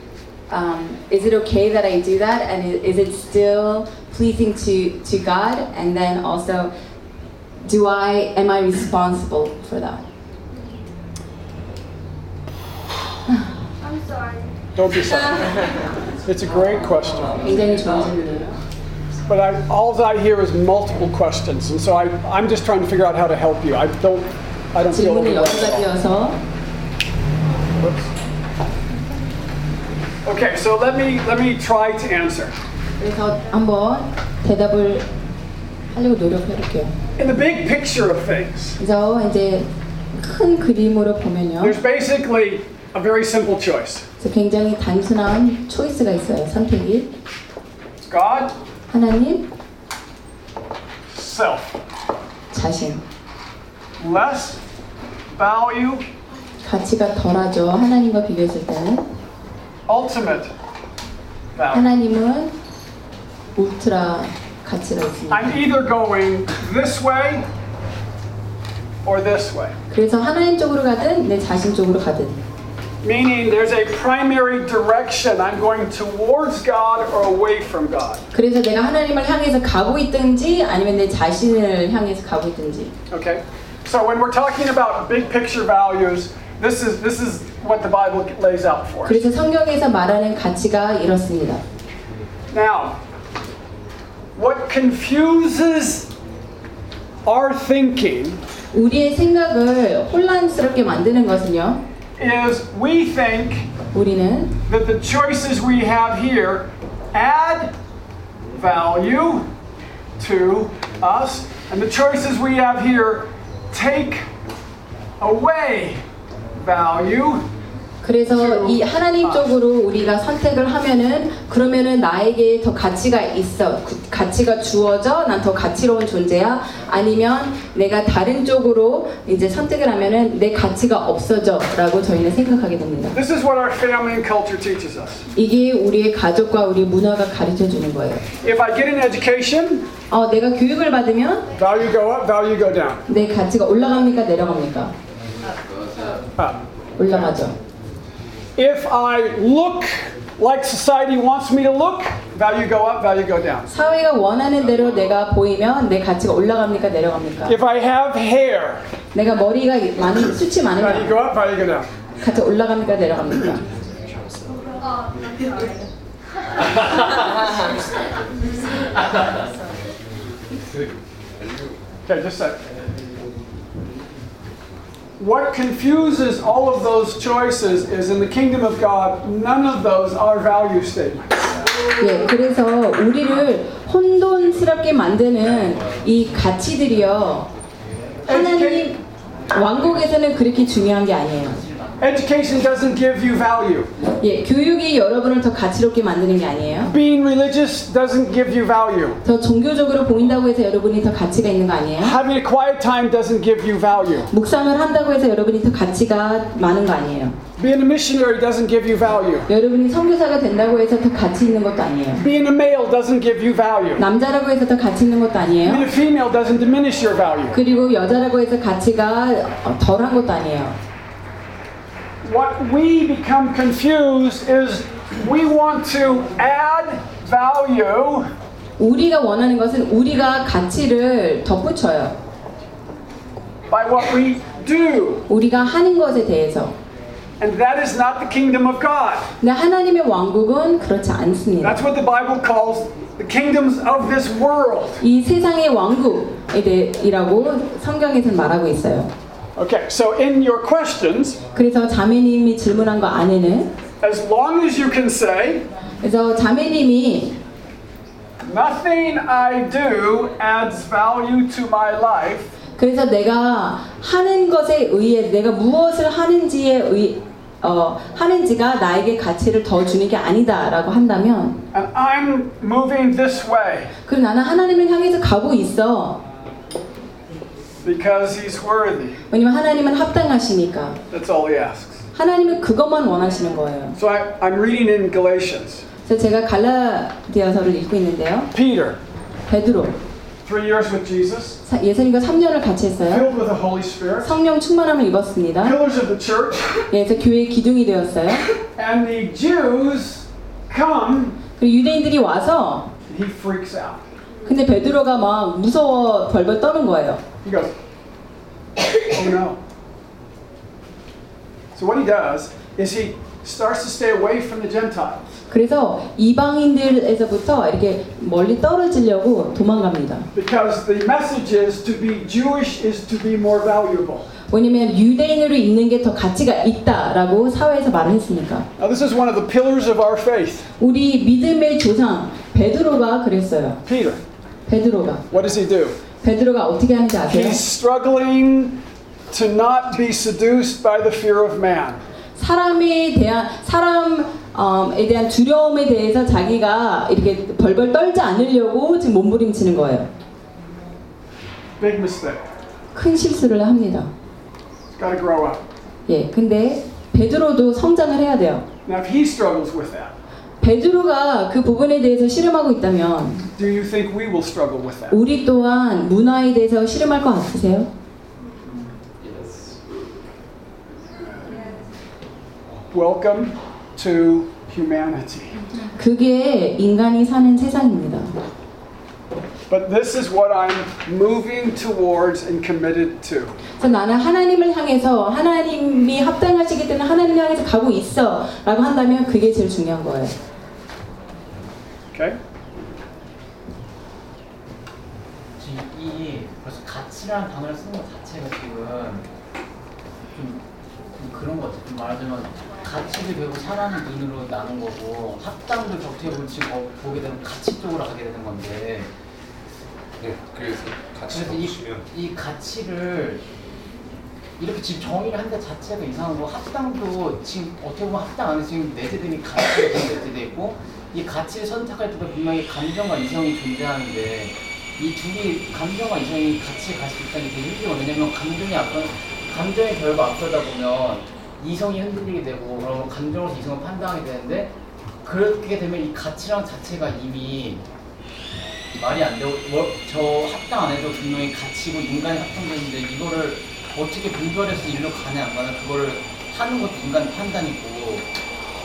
um, is it okay that I do that? And is it still pleasing to, to God? And then also, do I, am I responsible for that? [SIGHS] I'm sorry. Don't be sorry. [LAUGHS] it's a great question. But I, all I hear is multiple questions, and so I, I'm just trying to figure out how to help you. I don't, I don't feel overwhelmed. Okay, so let me let me try to answer. 그래서 한번 대답을 하려고 노력해볼게요. In the big picture of things, 그래서 이제 큰 그림으로 보면요. there's basically a very simple choice. 그래서 굉장히 단순한 초이스가 있어요. 선택이 God, 하나님, self. 자신. Less value, 가치가 덜하죠. 하나님과 비교했을 때는 ultimate value. 하나님은 울트라 가치가 있습니다. I'm either going this way or this way. 그래서 하나님 쪽으로 가든 내 자신 쪽으로 가든 Meaning there's a primary direction. I'm going towards God or away from God. 그래서 내가 하나님을 향해서 가고 있든지 아니면 내 자신을 향해서 가고 있든지 Okay? So when we're talking about big picture values, this is this is what the Bible lays out for us. 그래서 성경에서 말하는 가치가 이렇습니다. Now, what confuses our thinking 우리의 생각을 혼란스럽게 만드는 것은요. is we think 우리는 that the choices we have here add value to us, and the choices we have here take away value. 그래서 이 하나님 쪽으로 우리가 선택을 하면은 그러면은 나에게 더 가치가 있어 그- 가치가 주어져 난 더 가치로운 존재야 아니면 내가 다른 쪽으로 이제 선택을 하면은 내 가치가 없어져라고 저희는 생각하게 됩니다. This is what our family and culture teaches us. 이게 우리의 가족과 우리 문화가 가르쳐 주는 거예요. If I get an education, 어, 내가 교육을 받으면 value go up, value go down. 내 가치가 올라갑니까 내려갑니까? Up. 올라가죠. If I look like society wants me to look, value go up, value go down. 사회가 원하는 대로 내가 보이면 내 가치가 올라갑니까 내려갑니까? If I have hair, 내가 머리가 많이 숱이 value 많으면 go up, value go down. 가치 올라갑니까 내려갑니까? 아, I'm [LAUGHS] sorry. Okay, just a sec. What confuses all of those choices is in the kingdom of God, none of those are value statements. 예, 그래서 우리를 혼돈스럽게 만드는 이 가치들이요. 하나님 왕국에서는 그렇게 중요한 게 아니에요. Education doesn't give you value. 예, 교육이 여러분을 더 가치롭게 만드는 게 아니에요. Being religious doesn't give you value. 더 종교적으로 보인다고 해서 여러분이 더 가치가 있는 거 아니에요? Having a quiet time doesn't give you value. 묵상을 한다고 해서 여러분이 더 가치가 많은 거 아니에요. Being a missionary doesn't give you value. 여러분이 선교사가 된다고 해서 더 가치 있는 것도 아니에요. Being a male doesn't give you value. 남자라고 해서 더 가치 있는 것도 아니에요. Being a female doesn't diminish your value. 그리고 여자라고 해서 가치가 어, 덜한 것도 아니에요. What we become confused is we want to add value 우리가 원하는 것은 우리가 가치를 덧붙여요. by what we do. 우리가 하는 것에 대해서. And that is not the kingdom of God. 근데 하나님의 왕국은 그렇지 않습니다. That's what the Bible calls the kingdoms of this world. 이 세상의 왕국에 대해라고 성경에서는 말하고 있어요. Okay, so in your questions, 그래서 자매님이 질문한 거 안에는 as long as you can say, 그래서 자매님이 nothing I do adds value to my life, 그래서 내가 하는 것에 의해 내가 무엇을 하는지에 의 어, 하는지가 나에게 가치를 더 주는 게 아니다라고 한다면 and I'm moving this way 그럼 나는 하나님을 향해서 가고 있어 because He's worthy. 왜냐면 하나님은 합당하시니까 That's all He asks. 하나님은 그것만 원하시는 거예요 So I, I'm reading in Galatians. 그래서 제가 갈라디아서를 읽고 있는데요 Peter, 베드로 three years with Jesus, 사- 예수님과 3년을 같이 했어요 filled with the Holy Spirit, 성령 충만함을 입었습니다 pillars of the church, 예, 그래서 교회의 기둥이 되었어요 and the Jews come, 그리고 유대인들이 와서 he freaks out. 근데 베드로가 막 무서워 벌벌 떠는 거예요 goes, oh no. So what he does is he starts to stay away from the Gentiles. 그래서 이방인들에서부터 이렇게 멀리 떨어지려고 도망갑니다. Because the message is to be Jewish is to be more valuable. 왜냐면 유대인으로 있는 게 더 가치가 있다라고 사회에서 말을 했으니까. Now this is one of the pillars of our faith. 우리 믿음의 조상 베드로가 그랬어요. Peter, 베드로가 what does he do? 베드로가 어떻게 하는지 아세요? He's struggling to not be seduced by the fear of man. 사람에 대한 사람에 대한 두려움에 대해서 자기가 이렇게 벌벌 떨지 않으려고 지금 몸부림치는 거예요. Big mistake. 큰 실수를 합니다. He's got to grow up. 예, 근데 베드로도 성장을 해야 돼요. Now if he struggles with that, 베드로가 그 부분에 대해서 씨름하고 있다면 do you think we will struggle with that? 우리 또한 문화에 대해서 씨름할 것 같으세요? Welcome to humanity. 그게 인간이 사는 세상입니다. But this is what I'm moving towards and committed to. 그래서 나는 하나님을 향해서 하나님이 합당하시기 때문에 하나님을 향해서 가고 있어 라고 한다면 그게 제일 중요한 거예요. Okay? 지금 이 벌써 가치라는 단어를 쓰는 것 자체가 지금 좀, 좀 그런 것 같아요. 좀 말하자면 가치도 결국 사람의 눈으로 나는 거고 합당도 어떻게 보면 지금 어- 보게 되면 가치 쪽으로 가게 되는 건데 네, 그래서 그래서 이, 보시면 이 가치를 이렇게 지금 정의를 한데 자체가 이상한 거 합당도 지금 어떻게 보면 합당 안에 지금 내재된 가치가 내재되어 있고 이 가치를 선택할 때도 분명히 감정과 이성이 존재하는데 이 둘이 감정과 이성이 같이 갈 수 있다는 게 되게 힘들거든요. 왜냐면 감정이 앞서 감정의 결과 앞서다 보면 이성이 흔들리게 되고 그러면 감정으로서 이성을 판단하게 되는데 그렇게 되면 이 가치랑 자체가 이미 말이 안 되고 뭐, 저 합당 안에도 분명히 가치고 인간이 합당되는데 이거를 어떻게 분별해서 일로 가냐 안 가냐 그거를 하는 것도 인간 판단이고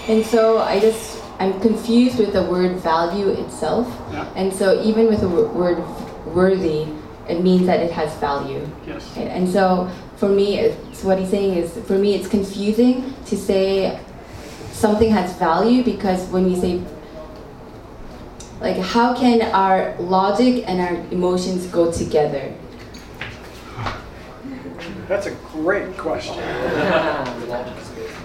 And so I just I'm confused with the word value itself. Yeah. And so even with the w- word worthy, it means that it has value. Yes. And so for me, it's, what he's saying is for me, it's confusing to say something has value because when we say like how can our logic and our emotions go together? That's a great question.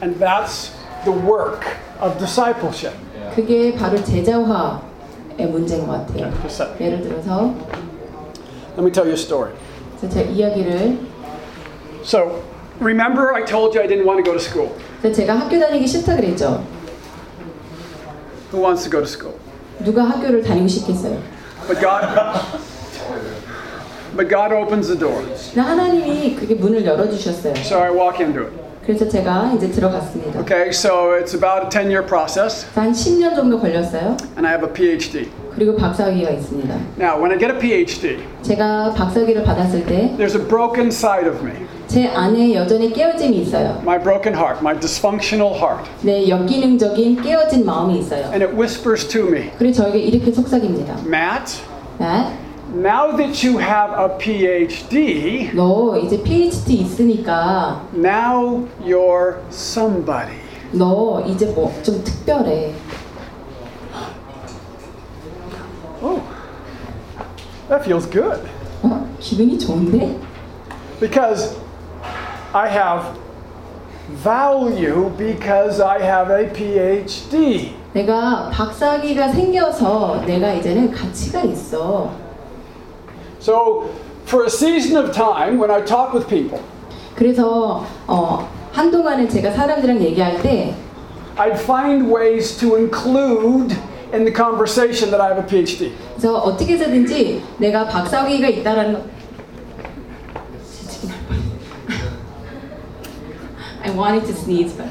and that's the work of discipleship. 그게 바로 제자화의 문제인 것 같아요. Just a second. 예를 들어서 Let me tell you a story. 그래서 제가 이야기를 So, remember I told you I didn't want to go to school. 그래서 제가 학교 다니기 싫다 그랬죠. Who wants to go to school? 누가 학교를 다니고 싶겠어요? But God But God opens the door. 근데 하나님이 그게 문을 열어주셨어요. So I walk into it. 그래서 제가 이제 들어갔습니다. Okay, so it's about a 10 year process, 한 10년 정도 걸렸어요. and I have a PhD. 그리고 박사학위가 있습니다. Now, when I get a PhD, 제가 박사학위를 받았을 때 there's a broken side of me. 제 안에 여전히 깨어짐이 있어요. My broken heart, my dysfunctional heart. 내 역기능적인 깨어진 마음이 있어요. And it whispers to me, 그리고 저에게 이렇게 속삭입니다. Matt, 야, now that you have a PhD, 너 이제 PhD 있으니까 now you're somebody. 너 이제 뭐 좀 특별해. Oh, that feels good. 어? 기분이 좋은데? Because I have value because I have a PhD. 내가 박사학위가 생겨서 내가 이제는 가치가 있어. So, for a season of time, when I talk with people, 그래서 어, 한동안은 제가 사람들이랑 얘기할 때 I'd find ways to include in the conversation that I have a PhD. 그래서 어떻게 해서든지 내가 박사학위가 있다라는 거 I wanted to sneeze but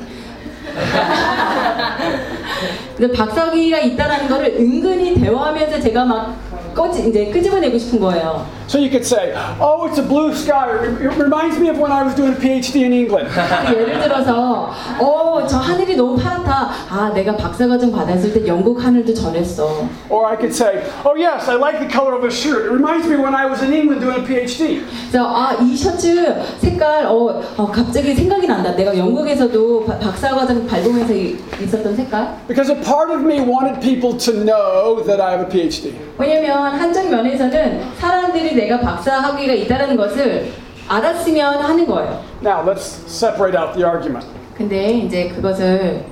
[LAUGHS] 근데 박사학위가 있다라는 거를 은근히 대화하면서 제가 막 꺼지 이제 끄집어내고 싶은 거예요. So you could say, oh, it's a blue sky. It reminds me of when I was doing a PhD in England. 예를 들어서 어 저 하늘이 너무 파랗다. 아 내가 박사과정 받았을 때 영국 하늘도 전했어. Or I could say, oh, yes, I like the color of this shirt. It reminds me when I was in England doing a PhD. 그래서 아 이 셔츠 색깔 어, 어, 갑자기 생각이 난다. 내가 영국에서도 바- 박사과정 발봉해서 이- 있었던 색깔. Because a part of me wanted people to know that I have a PhD. 왜냐면 한쪽 면에서는 사람들이 내가 박사 학위가 있다는 것을 알았으면 하는 거예요. Now, let's separate out the argument. 근데 이제 그것을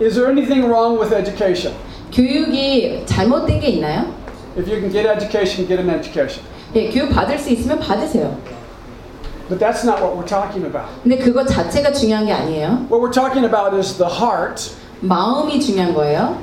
Is there anything wrong with education? 교육이 잘못된 게 있나요? If you can get education, get an education. 예, 교육 받을 수 있으면 받으세요. But that's not what we're talking about. 근데 그것 자체가 중요한 게 아니에요. What we're talking about is the heart. 마음이 중요한 거예요.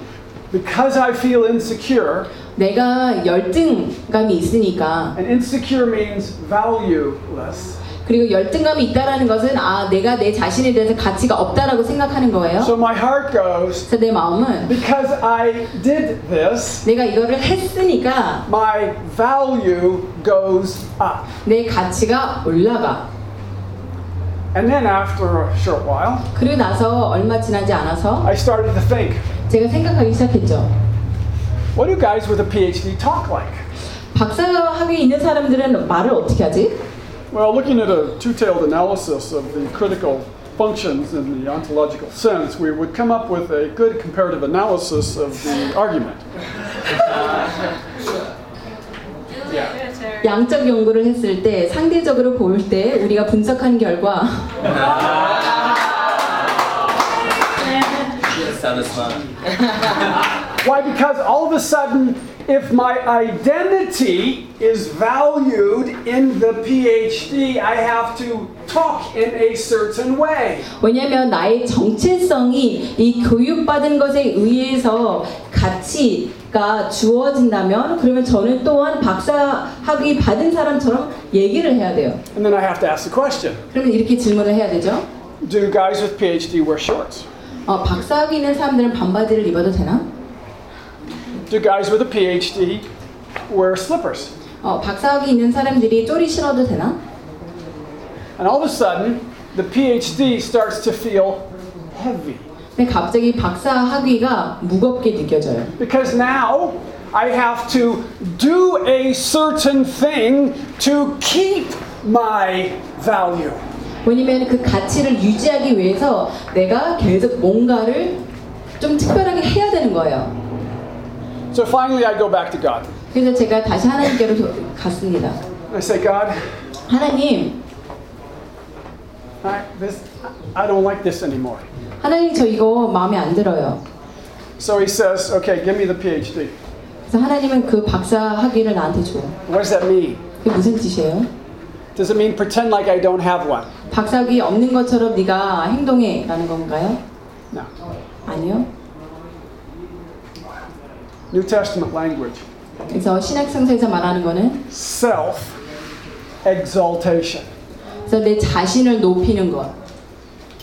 Because I feel insecure, 내가 열등감이 있으니까 and insecure means valueless. 그리고 열등감이 있다라는 것은 아 내가 내 자신에 대해서 가치가 없다라고 생각하는 거예요. So my heart goes, 그래서 내 마음은 because I did this, 내가 이거를 했으니까 my value goes up. 내 가치가 올라가. And then after a short while, 그리고 나서 얼마 지나지 않아서 I started to think, 제가 생각하기 시작했죠. what do guys with a PhD talk like? 박사학위 있는 사람들은 말을 어떻게 하지? Well, looking at a two-tailed analysis of the critical functions in the ontological sense, we would come up with a good comparative analysis of the argument. 양적 연구를 했을 때 상대적으로 볼 때 우리가 분석한 결과 [LAUGHS] Sound smart. [LAUGHS] Why? Because all of a sudden, if my identity is valued in the PhD, I have to talk in a certain way. 왜냐하면 나의 정체성이 이 교육받은 것에 의해서 가치가 주어진다면 그러면 저는 또한 박사 학위 받은 사람처럼 얘기를 해야 돼요. And then I have to ask the question 그러면 이렇게 질문을 해야 되죠. Do guys with PhD wear shorts? 어, 박사 학위 있는 사람들은 반바지를 입어도 되나? Do guys with a PhD wear slippers? 어, 박사 학위 있는 사람들이 쪼리 신어도 되나? And all of a sudden, the PhD starts to feel heavy. 근데 갑자기 박사 학위가 무겁게 느껴져요. Because now I have to do a certain thing to keep my value. 왜냐면 그 가치를 유지하기 위해서 내가 계속 뭔가를 좀 특별하게 해야 되는 거예요. So finally, I go back to God. 그래서 제가 다시 하나님께로 도- 갔습니다. I say, God, 하나님, I, this, I don't like this anymore. 하나님 저 이거 마음에 안 들어요. So he says, okay, give me the PhD. 그래서 하나님은 그 박사 학위를 나한테 줘. What does that mean? 그게 무슨 뜻이에요? Does it mean pretend like I don't have one? 박사기 없는 것처럼 네가 행동해라는 건가요? No. 아니요. New Testament language. 그래서 신약 성서에서 말하는 거는 Self exaltation. 그래서 내 자신을 높이는 것.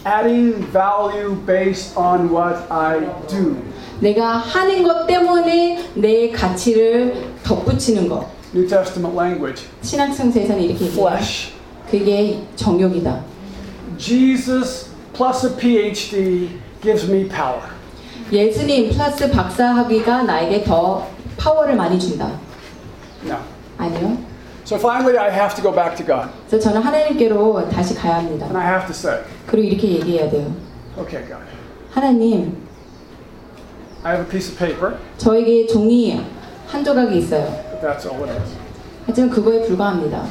Adding value based on what I do. 내가 하는 것 때문에 내 가치를 덧붙이는 것. New Testament language. 신약 성서에서는 이렇게 얘기해요. Flesh. 그게 정욕이다. Jesus plus a PhD gives me power. 예수님 플러스 박사학위가 나에게 더 파워를 많이 준다. No. 아니요. So finally, I have to go back to God. 그래서 저는 하나님께로 다시 가야 합니다. And I have to say, 그리고 이렇게 얘기해야 돼요. okay, God, 하나님, I have a piece of paper, 저에게 종이 한 조각이 있어요. but that's all it is. 하지만 그거에 불과합니다.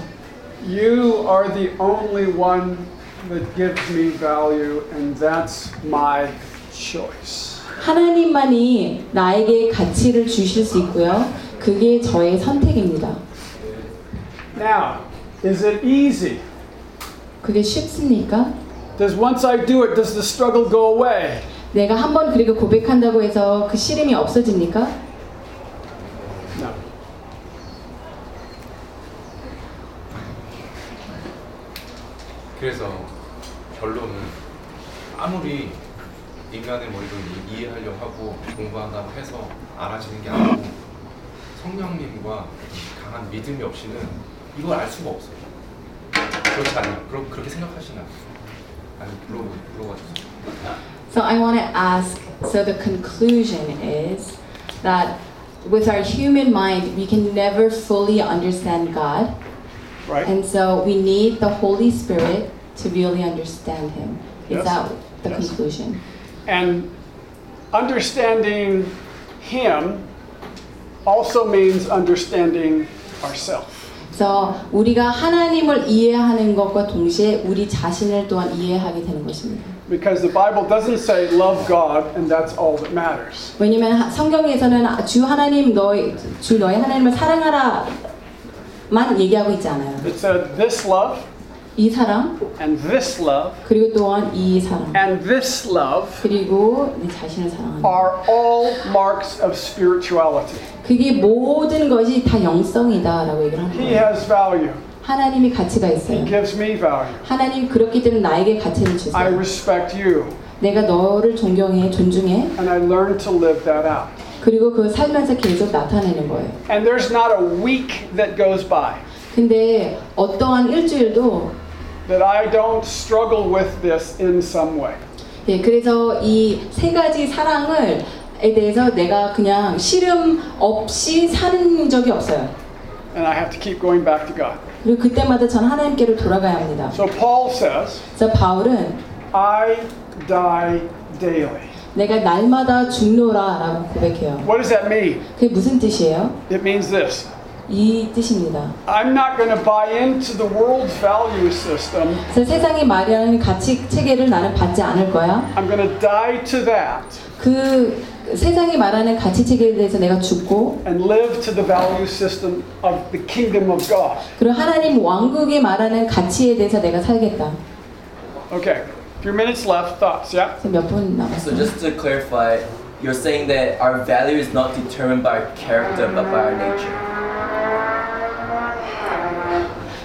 You are the only one that gives me value, and that's my choice. 하나님만이 나에게 가치를 주실 수 있고요. 그게 저의 선택입니다. Now, is it easy? 그게 쉽습니까? Does once I do it, does the struggle go away? 내가 한 번 그리고 고백한다고 해서 그 시름이 없어집니까? No. 그래서 결론은 아무리 인간의 머리로 이- 이해하려고 하고 공부한다고 해서 알아지는 게 아니고 성령님과 강한 믿음이 없이는 이걸 알 수가 없어요. 그렇지 않나요? 그럼 그렇게 생각하시나요? 아니 물어 물어봐주세요. So I want to ask so the conclusion is that with our human mind, we can never fully understand God. Right? And so we need the Holy Spirit to really understand Him. Is Yes. that the Yes. conclusion? And understanding Him also means understanding ourselves. 그래서 우리가 하나님을 이해하는 것과 동시에 우리 자신을 또한 이해하게 되는 것입니다. Because the Bible doesn't say love God and that's all that matters. 왜냐하면 하- 성경에서는 주 하나님 너희 주 너희 하나님을 사랑하라만 얘기하고 있지 않아요. It said this love 이 사랑 and this love 그리고 또한 이 사랑 and this love 그리고 내 자신을 사랑하는 것. are all marks of spirituality. 그게 모든 것이 다 영성이다라고 얘기를 하는 He 거예요. has value. 하나님이 가치가 He 있어요. gives me value. 하나님 그렇기 때문에 나에게 가치를 I 주세요. respect you 내가 너를 존경해, 존중해. and I learn to live that out. 그리고 그걸 살면서 계속 나타내는 거예요. And there's not a week that goes by 근데 어떠한 일주일도 that I don't struggle with this in some way. 예, 그래서 이 세 가지 사랑을 에 대해서 내가 그냥 씨름 없이 사는 적이 없어요. And I have to keep going back to God. 그리고 그때마다 전 하나님께로 돌아가야 합니다. So Paul says, 그래서 바울은 I die daily. 내가 날마다 죽노라라고 고백해요. What does that mean? 그게 무슨 뜻이에요? It means this 이 뜻입니다. I'm not going to buy into the world's value system. 그래서 세상이 말하는 가치 체계를 나는 받지 않을 거야. I'm going to die to that 그 세상이 말하는 가치 체계에 대해서 내가 죽고 and live to the value system of the kingdom of God. 그리고 하나님 왕국이 말하는 가치에 대해서 내가 살겠다. Okay, few minutes left. Thoughts, yeah? 몇분 So just to clarify, you're saying that our value is not determined by our character but by our nature.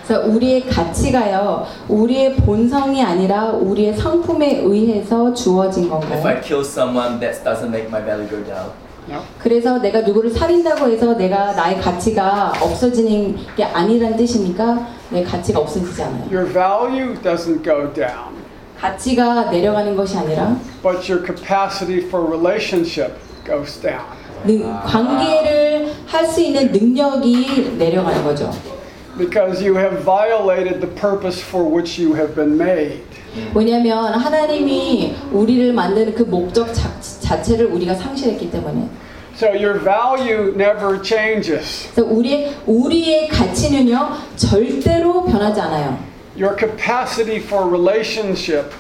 그래서 우리의 가치가요, 우리의 본성이 아니라 우리의 성품에 의해서 주어진 If I 건가요? kill someone, that doesn't make my value go down. 그래서 내가 누구를 살인다고 해서 내가 나의 가치가 없어지는 게 아니란 뜻입니까? 내 가치가 없어지지 않아요. Your value doesn't go down, 가치가 내려가는 것이 아니라 but your capacity for relationship goes down. 능- 관계를 할 수 있는 능력이 내려가는 거죠. Because you have violated the purpose for which you have been made. 왜냐하면 하나님이 우리를 만드는 그 목적 자, 자체를 우리가 상실했기 때문에. So your value never changes. 그래서 우리의 우리의 가치는요 절대로 변하지 않아요. Your capacity for relationship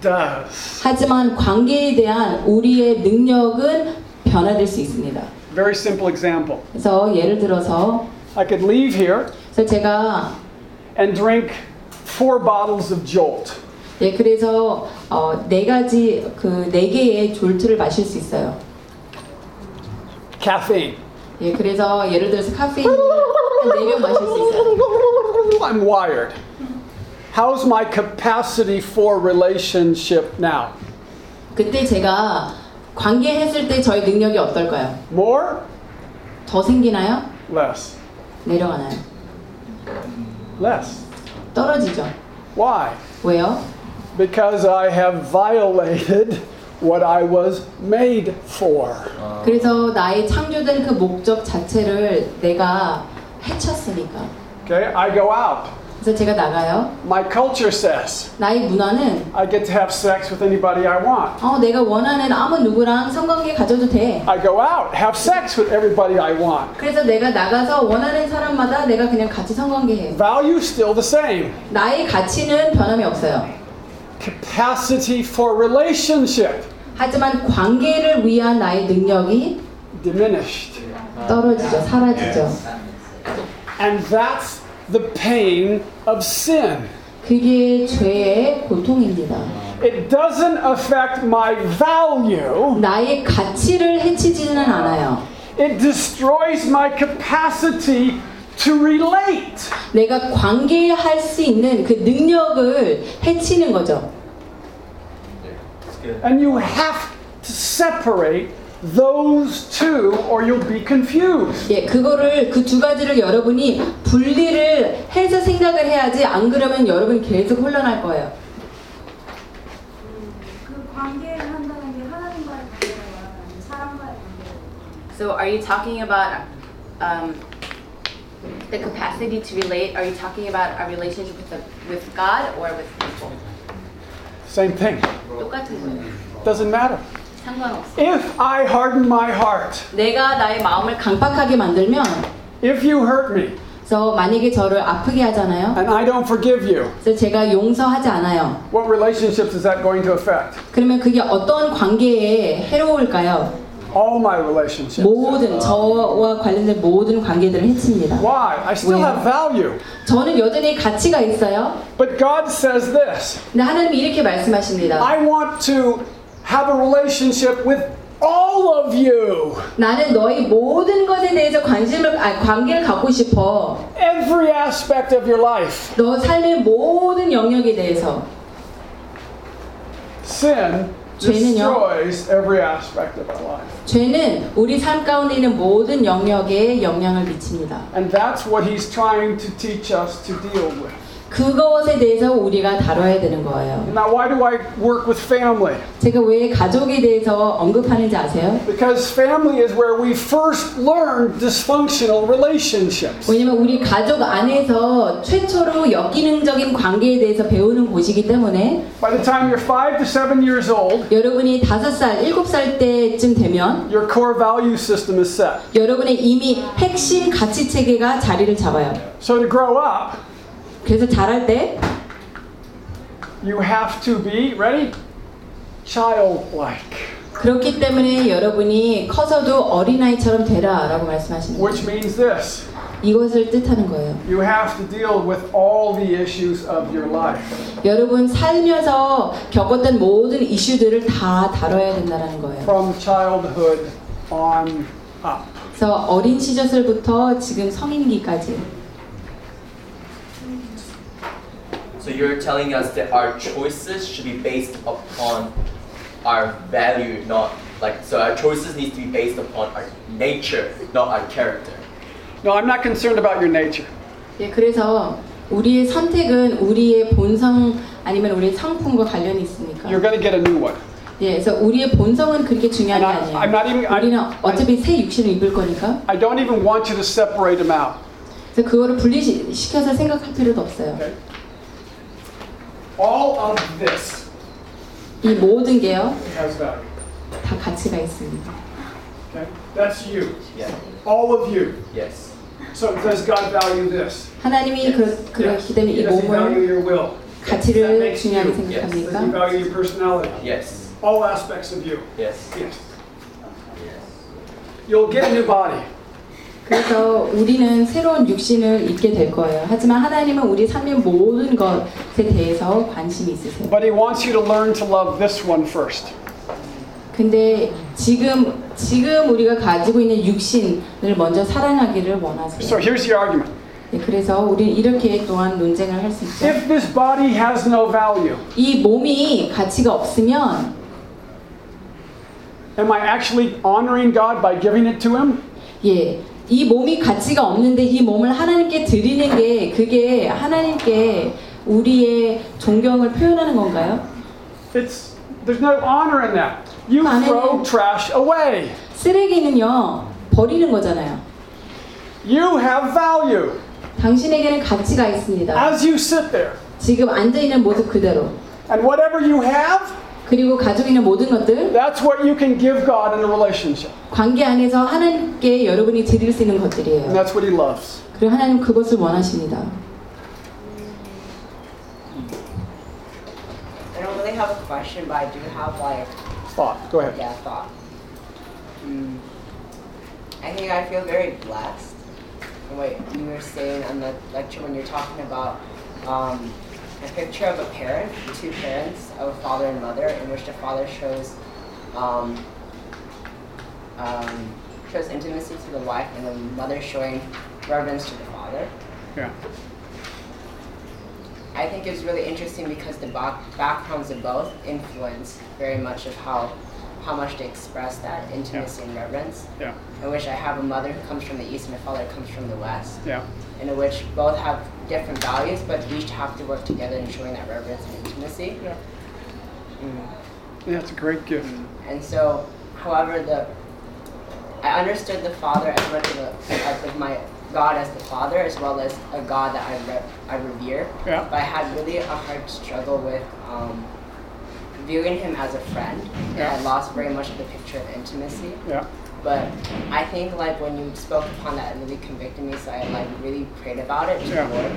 does. 하지만 관계에 대한 우리의 능력은 변화될 수 있습니다. Very simple example. 그래서 예를 들어서 I could leave here 그래서 제가 and drink four bottles of Jolt. 예, 그래서 어, 네 가지 그 네 개의 졸트를 마실 수 있어요. Caffeine. 예, 그래서 예를 들어서 카페인을 한네병 마실 수 있어요. I'm wired. How's my capacity for relationship now? 그때 제가 관계했을 때 저희 능력이 어떨까요? More? 더 생기나요? Less. 내려가나요? Less. 떨어지죠. Why? 왜요? Because I have violated what I was made for. 그래서 나의 창조된 그 목적 자체를 내가 해쳤으니까. Okay, I go out. 그래서 제가 나가요. My culture says 나의 문화는 I get to have sex with anybody I want. 어, 내가 원하는 아무 누구랑 성관계 가져도 돼. I go out, have sex with everybody I want. 그래서 내가 나가서 원하는 사람마다 내가 그냥 같이 성관계 해. Value still the same. 나의 가치는 변함이 없어요. Capacity for relationship 하지만 관계를 위한 나의 능력이 diminished. 떨어지죠. 사라지죠. And that's the pain of sin. 그게 죄의 고통입니다. It doesn't affect my value. 나의 가치를 해치지는 않아요. It destroys my capacity to relate. 내가 관계할 수 있는 그 능력을 해치는 거죠. And you have to separate those two or you'll be confused. 예, 그거를 그 두 가지를 여러분이 분리를 해서 생각을 해야지 안 그러면 여러분 계속 혼란할 거예요. 그 관계를 한다는 게 하나님과의 말하는 아니면 사람과의 관계를 So are you talking about um, the capacity to relate? Are you talking about a relationship with the, with God or with people? Same thing. 똑같은 거예요. Doesn't matter. 상관없어. If I harden my heart, 내가 나의 마음을 강박하게 만들면 if you hurt me 그래서 만약에 저를 아프게 하잖아요. and I don't forgive you, 그래서 제가 용서하지 않아요. what relationships is that going to affect? 그러면 그게 어떤 관계에 해로울까요? All my relationships. 모든 저와 관련된 모든 관계들을 해칩니다. Why? I still 왜요? have value. 저는 여전히 가치가 있어요. But God says this 근데 하나님이 이렇게 말씀하십니다. I want to have a relationship with all of you. 나는 너희 모든 것에 대해서 관심을 아, 관계를 갖고 싶어. Every aspect of your life. 너 삶의 모든 영역에 대해서. Sin 죄는요? destroys every aspect of our life. 죄는 우리 삶 가운데 있는 모든 영역에 영향을 미칩니다. And that's what he's trying to teach us to deal with. 그것에 대해서 우리가 다뤄야 되는 거예요. Now, why do I work with family? 제가 왜 가족에 대해서 언급하는지 아세요? Because family is where we first learn dysfunctional relationships. 왜냐면 우리 가족 안에서 최초로 역기능적인 관계에 대해서 배우는 곳이기 때문에 By the time you're five to seven years old, 여러분이 다섯 살, 일곱 살 때쯤 되면 your core value system is set. 여러분의 이미 핵심 가치 체계가 자리를 잡아요. So to grow up, 그래서 자랄 때 you have to be, ready? Childlike. 그렇기 때문에 여러분이 커서도 어린아이처럼 되라라고 말씀하십니다. Which means this 이것을 뜻하는 거예요. you have to deal with all the issues of your life. 여러분 살면서 겪었던 모든 이슈들을 다 다뤄야 된다는 거예요. From childhood on up. 그래서 어린 시절부터 지금 성인기까지 So you're telling us that our choices should be based upon our value, not like so our choices need to be based upon our nature, not our character. No, I'm not concerned about your nature. 예, 그래서 우리의 선택은 우리의 본성 아니면 우리의 성품과 관련이 있으니까. You're going to get a new one. 예, 그래서 우리의 본성은 그렇게 중요한 게 And I- I'm not even- 아니에요. 우리는 어차피 새 육신을 입을 거니까. I don't even want you to separate them out. 그래서 그거를 분리시켜서 생각할 필요도 없어요. Okay? All of this 이 모든 게요, has value. 다 가치가 있습니다. Okay? That's you. Yeah. All of you. Yes. So does God value this? 하나님이 그렇, 그렇기 때문에 이 Does he value 몸을 your will? 가치를 중요하게 Does he 생각합니까? value your personality? Yes. All aspects of you. Yes. Yes. You'll get a new body. 그래서 우리는 새로운 육신을 입게 될 거예요. 하지만 하나님은 우리 삶의 모든 것에 대해서 관심이 있으세요. But He wants you to learn to love this one first. 근데 지금 지금 우리가 가지고 있는 육신을 먼저 사랑하기를 So 원하세요. here's the argument. 네, 그래서 우리 이렇게 또한 논쟁을 할 수 있죠. If this body has no value, 이 몸이 가치가 없으면 am I actually honoring God by giving it to Him? 예. 이 몸이 가치가 없는데 이 몸을 하나님께 드리는 게 그게 하나님께 우리의 존경을 표현하는 건가요? It's there's no honor in that. You throw trash away. 쓰레기는요 버리는 거잖아요. You have value 당신에게는 가치가 있습니다. as you sit there. 지금 앉아 있는 모습 그대로. And whatever you have, 그리고 가지고 있는 모든 것들 that's what you can give God in a relationship. 관계 안에서 하나님께 여러분이 드릴 수 있는 And 것들이에요. that's what He loves. 그리고 하나님 그것을 원하십니다. I don't really have a question, but I do have like Thought. Go ahead. yeah thought. Mm, I think I feel very blessed. And what you were saying on the lecture when you're talking about um, a picture of a parent, two parents of a father and mother, in which the father shows um, um, shows intimacy to the wife, and the mother showing reverence to the father. Yeah. I think it's really interesting because the back, backgrounds of both influence very much of how how much they express that intimacy and reverence. Yeah. In which I have a mother who comes from the east and a father who comes from the west. Yeah. In which both have different values, but we have to work together in showing that reverence and intimacy. Yeah. Mm. Yeah, it's a great gift. And so, however, the I understood the Father as much of, a, as of my God as the Father, as well as a God that I re- I revere. Yeah. But I had really a hard struggle with um, viewing him as a friend. And Yeah. I lost very much of the picture of intimacy. Yeah. But I think like when you spoke upon that, it really convicted me. So I like really prayed about it to Yeah. the Lord.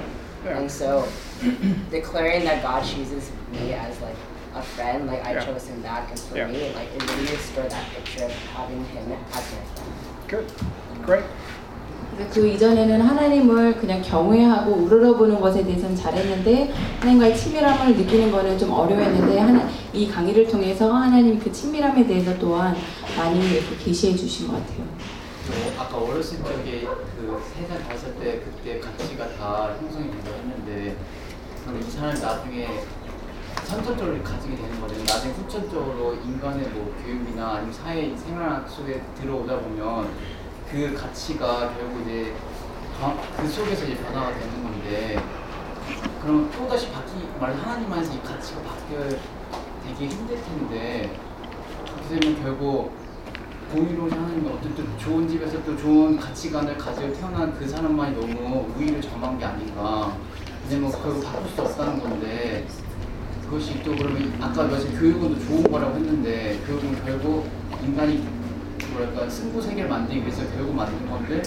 Yeah. And so [CLEARS THROAT] declaring that God chooses me as like a friend, like I Yeah. chose him back, and for me, like it really restored that picture of having him as my friend. Good. Great. 그래서 그 이전에는 하나님을 그냥 경외하고 우러러보는 것에 대해서는 잘했는데 하나님과의 친밀함을 느끼는 거는 좀 어려웠는데 하나, 이 강의를 통해서 하나님 그 친밀함에 대해서 또한 많이 이렇게 계시해 주신 것 같아요. 어, 아까 어렸을 적에 그 세살 다섯 살때 그때 가치가 다 형성이 된다고 했는데 이 사람이 나중에 선천적으로 가지게 되는 거죠. 나중에 후천적으로 인간의 뭐 교육이나 아니면 사회 생활 속에 들어오다 보면 그 가치가 결국 이제 바- 그 속에서 이제 변화가 되는 건데 그럼 또 다시 바뀌 말 하나님 안에서 이 가치가 바뀌어 되게 힘들 텐데 그렇게 되면 결국 공의로운 하나님은 어떤 또 좋은 집에서 또 좋은 가치관을 가지고 태어난 그 사람만이 너무 우위를 점한 게 아닌가. 왜냐면 결국 바꿀 수 없다는 건데 그것이 또 그러면 아까 말씀 교육은 또 좋은 거라고 했는데 교육은 결국 인간이 뭐랄까 승부 세계를 만들기 위해서 결국 만든 건데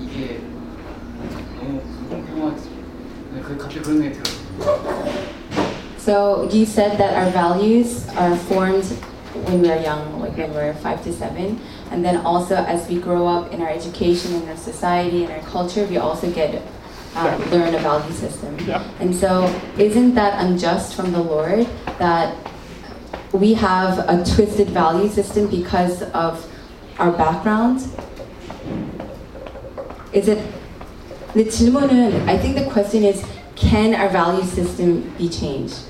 이게 너무 불공평하지. 네, 그 갑자기 그런 생각이 들었어요. So you said that our values are formed when we are young, like when we're five to seven, and then also as we grow up in our education, in our society, in our culture, we also get uh, learn a value system. And so, isn't that unjust from the Lord that we have a twisted value system because of our background? Is it? The 질문은 I think the question is, can our value system be changed?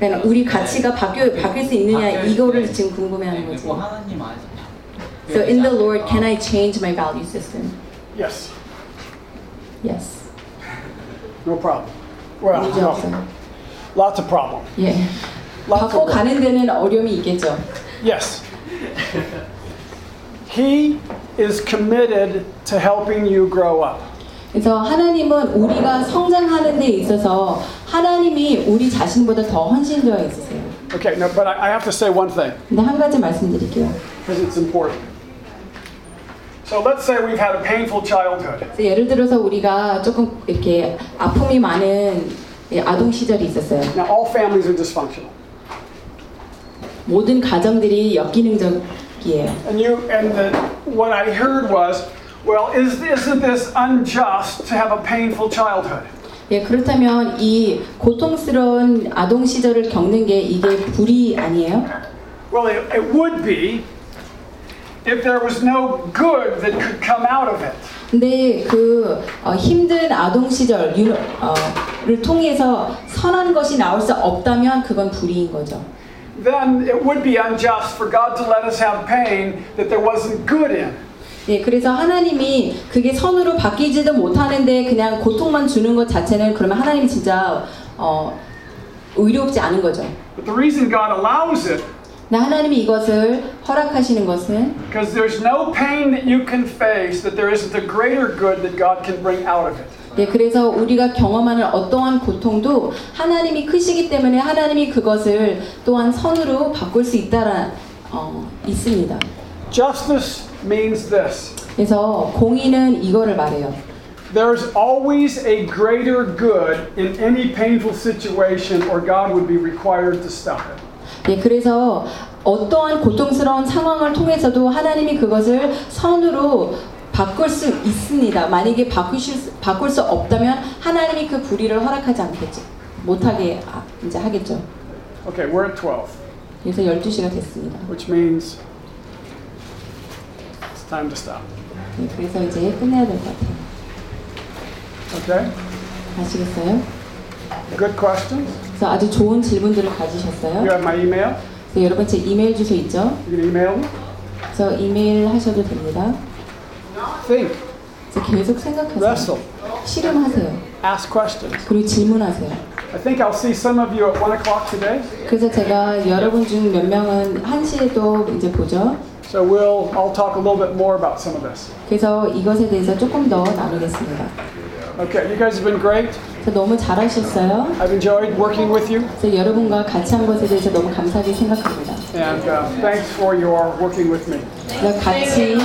그러니까 우리 가치가 바뀌어 바뀔 수 있느냐 이거를 지금 궁금해하는 거지. 그리고 하나님 안에서 So in the Lord, can I change my value system? Yes. Yes. No problem. Well, 문제 no. 없어요. Lots of problem. 예. Work. 가는 데는 어려움이 있겠죠. Yes. He is committed to helping you grow up. 그래서 하나님은 우리가 성장하는 데 있어서 하나님이 우리 자신보다 더 헌신되어 있으세요. Okay, no, but I, I have to say one thing 근데 한 가지 말씀드릴게요. because it's important. So let's say we've had a painful childhood. 예를 들어서 우리가 조금 이렇게 아픔이 많은 예, 아동 시절이 있었어요. Now, all families are dysfunctional. 모든 가정들이 역기능적이에요. And you and the, what I heard was Well, is, isn't this unjust to have a painful childhood? 예, 그렇다면 이 고통스러운 아동 시절을 겪는 게 이게 불이 아니에요? Well, it, it would be if there was no good that could come out of it. 근데 그 어, 힘든 아동 시절 유, 어, 를 통해서 선한 것이 나올 수 없다면 그건 불의인 거죠. Then it would be unjust for God to let us have pain that there wasn't good in. 예, 그래서 하나님이 그게 선으로 바뀌지도 못하는데 그냥 고통만 주는 것 자체는 그러면 하나님이 진짜 어, 의롭지 않은 거죠. But the reason God allows it 나 하나님이 이것을 허락하시는 것은 Because there's no pain that you can face that there isn't a greater good that God can bring out of it. 예, 그래서 우리가 경험하는 어떠한 고통도 하나님이 크시기 때문에 하나님이 그것을 또한 선으로 바꿀 수 있다라 어, 있습니다. Justice means this. 그래서 공의는 이거를 말해요. There's always a greater good in any painful situation or God would be required to stop it. 예, 그래서 어떠한 고통스러운 상황을 통해서도 하나님이 그것을 선으로 바꿀 수 있습니다. 만약에 바꾸실 수, 바꿀 수 없다면 하나님이 그 불의를 허락하지 않겠죠. 못하게 아, 이제 하겠죠. Okay, we're at 12, 그래서 12시가 됐습니다. which means it's time to stop. 예, 그래서 이제 끝내야 될 것 같아요. Okay? 아시겠어요? Good questions? 그래서 아주 좋은 질문들을 가지셨어요. You have my email? 그래서 여러분 제 이메일 주소 있죠? You can email me? 그래서 이메일 하셔도 됩니다. Think, 계속 생각하세요. wrestle, 실험하세요. ask questions. 그리고 질문하세요. I think I'll see some of you at 1 o'clock today. 그래서 제가 여러분 중 몇 명은 1시에도 이제 보죠. So we'll, I'll talk a little bit more about some of this. 그래서 이것에 대해서 조금 더 나누겠습니다. Okay, you guys have been great. 그래서 너무 잘하셨어요. I've enjoyed working with you. 그래서 여러분과 같이 한 것에 대해서 너무 감사하게 생각합니다. And uh, thanks for your working with me. 같이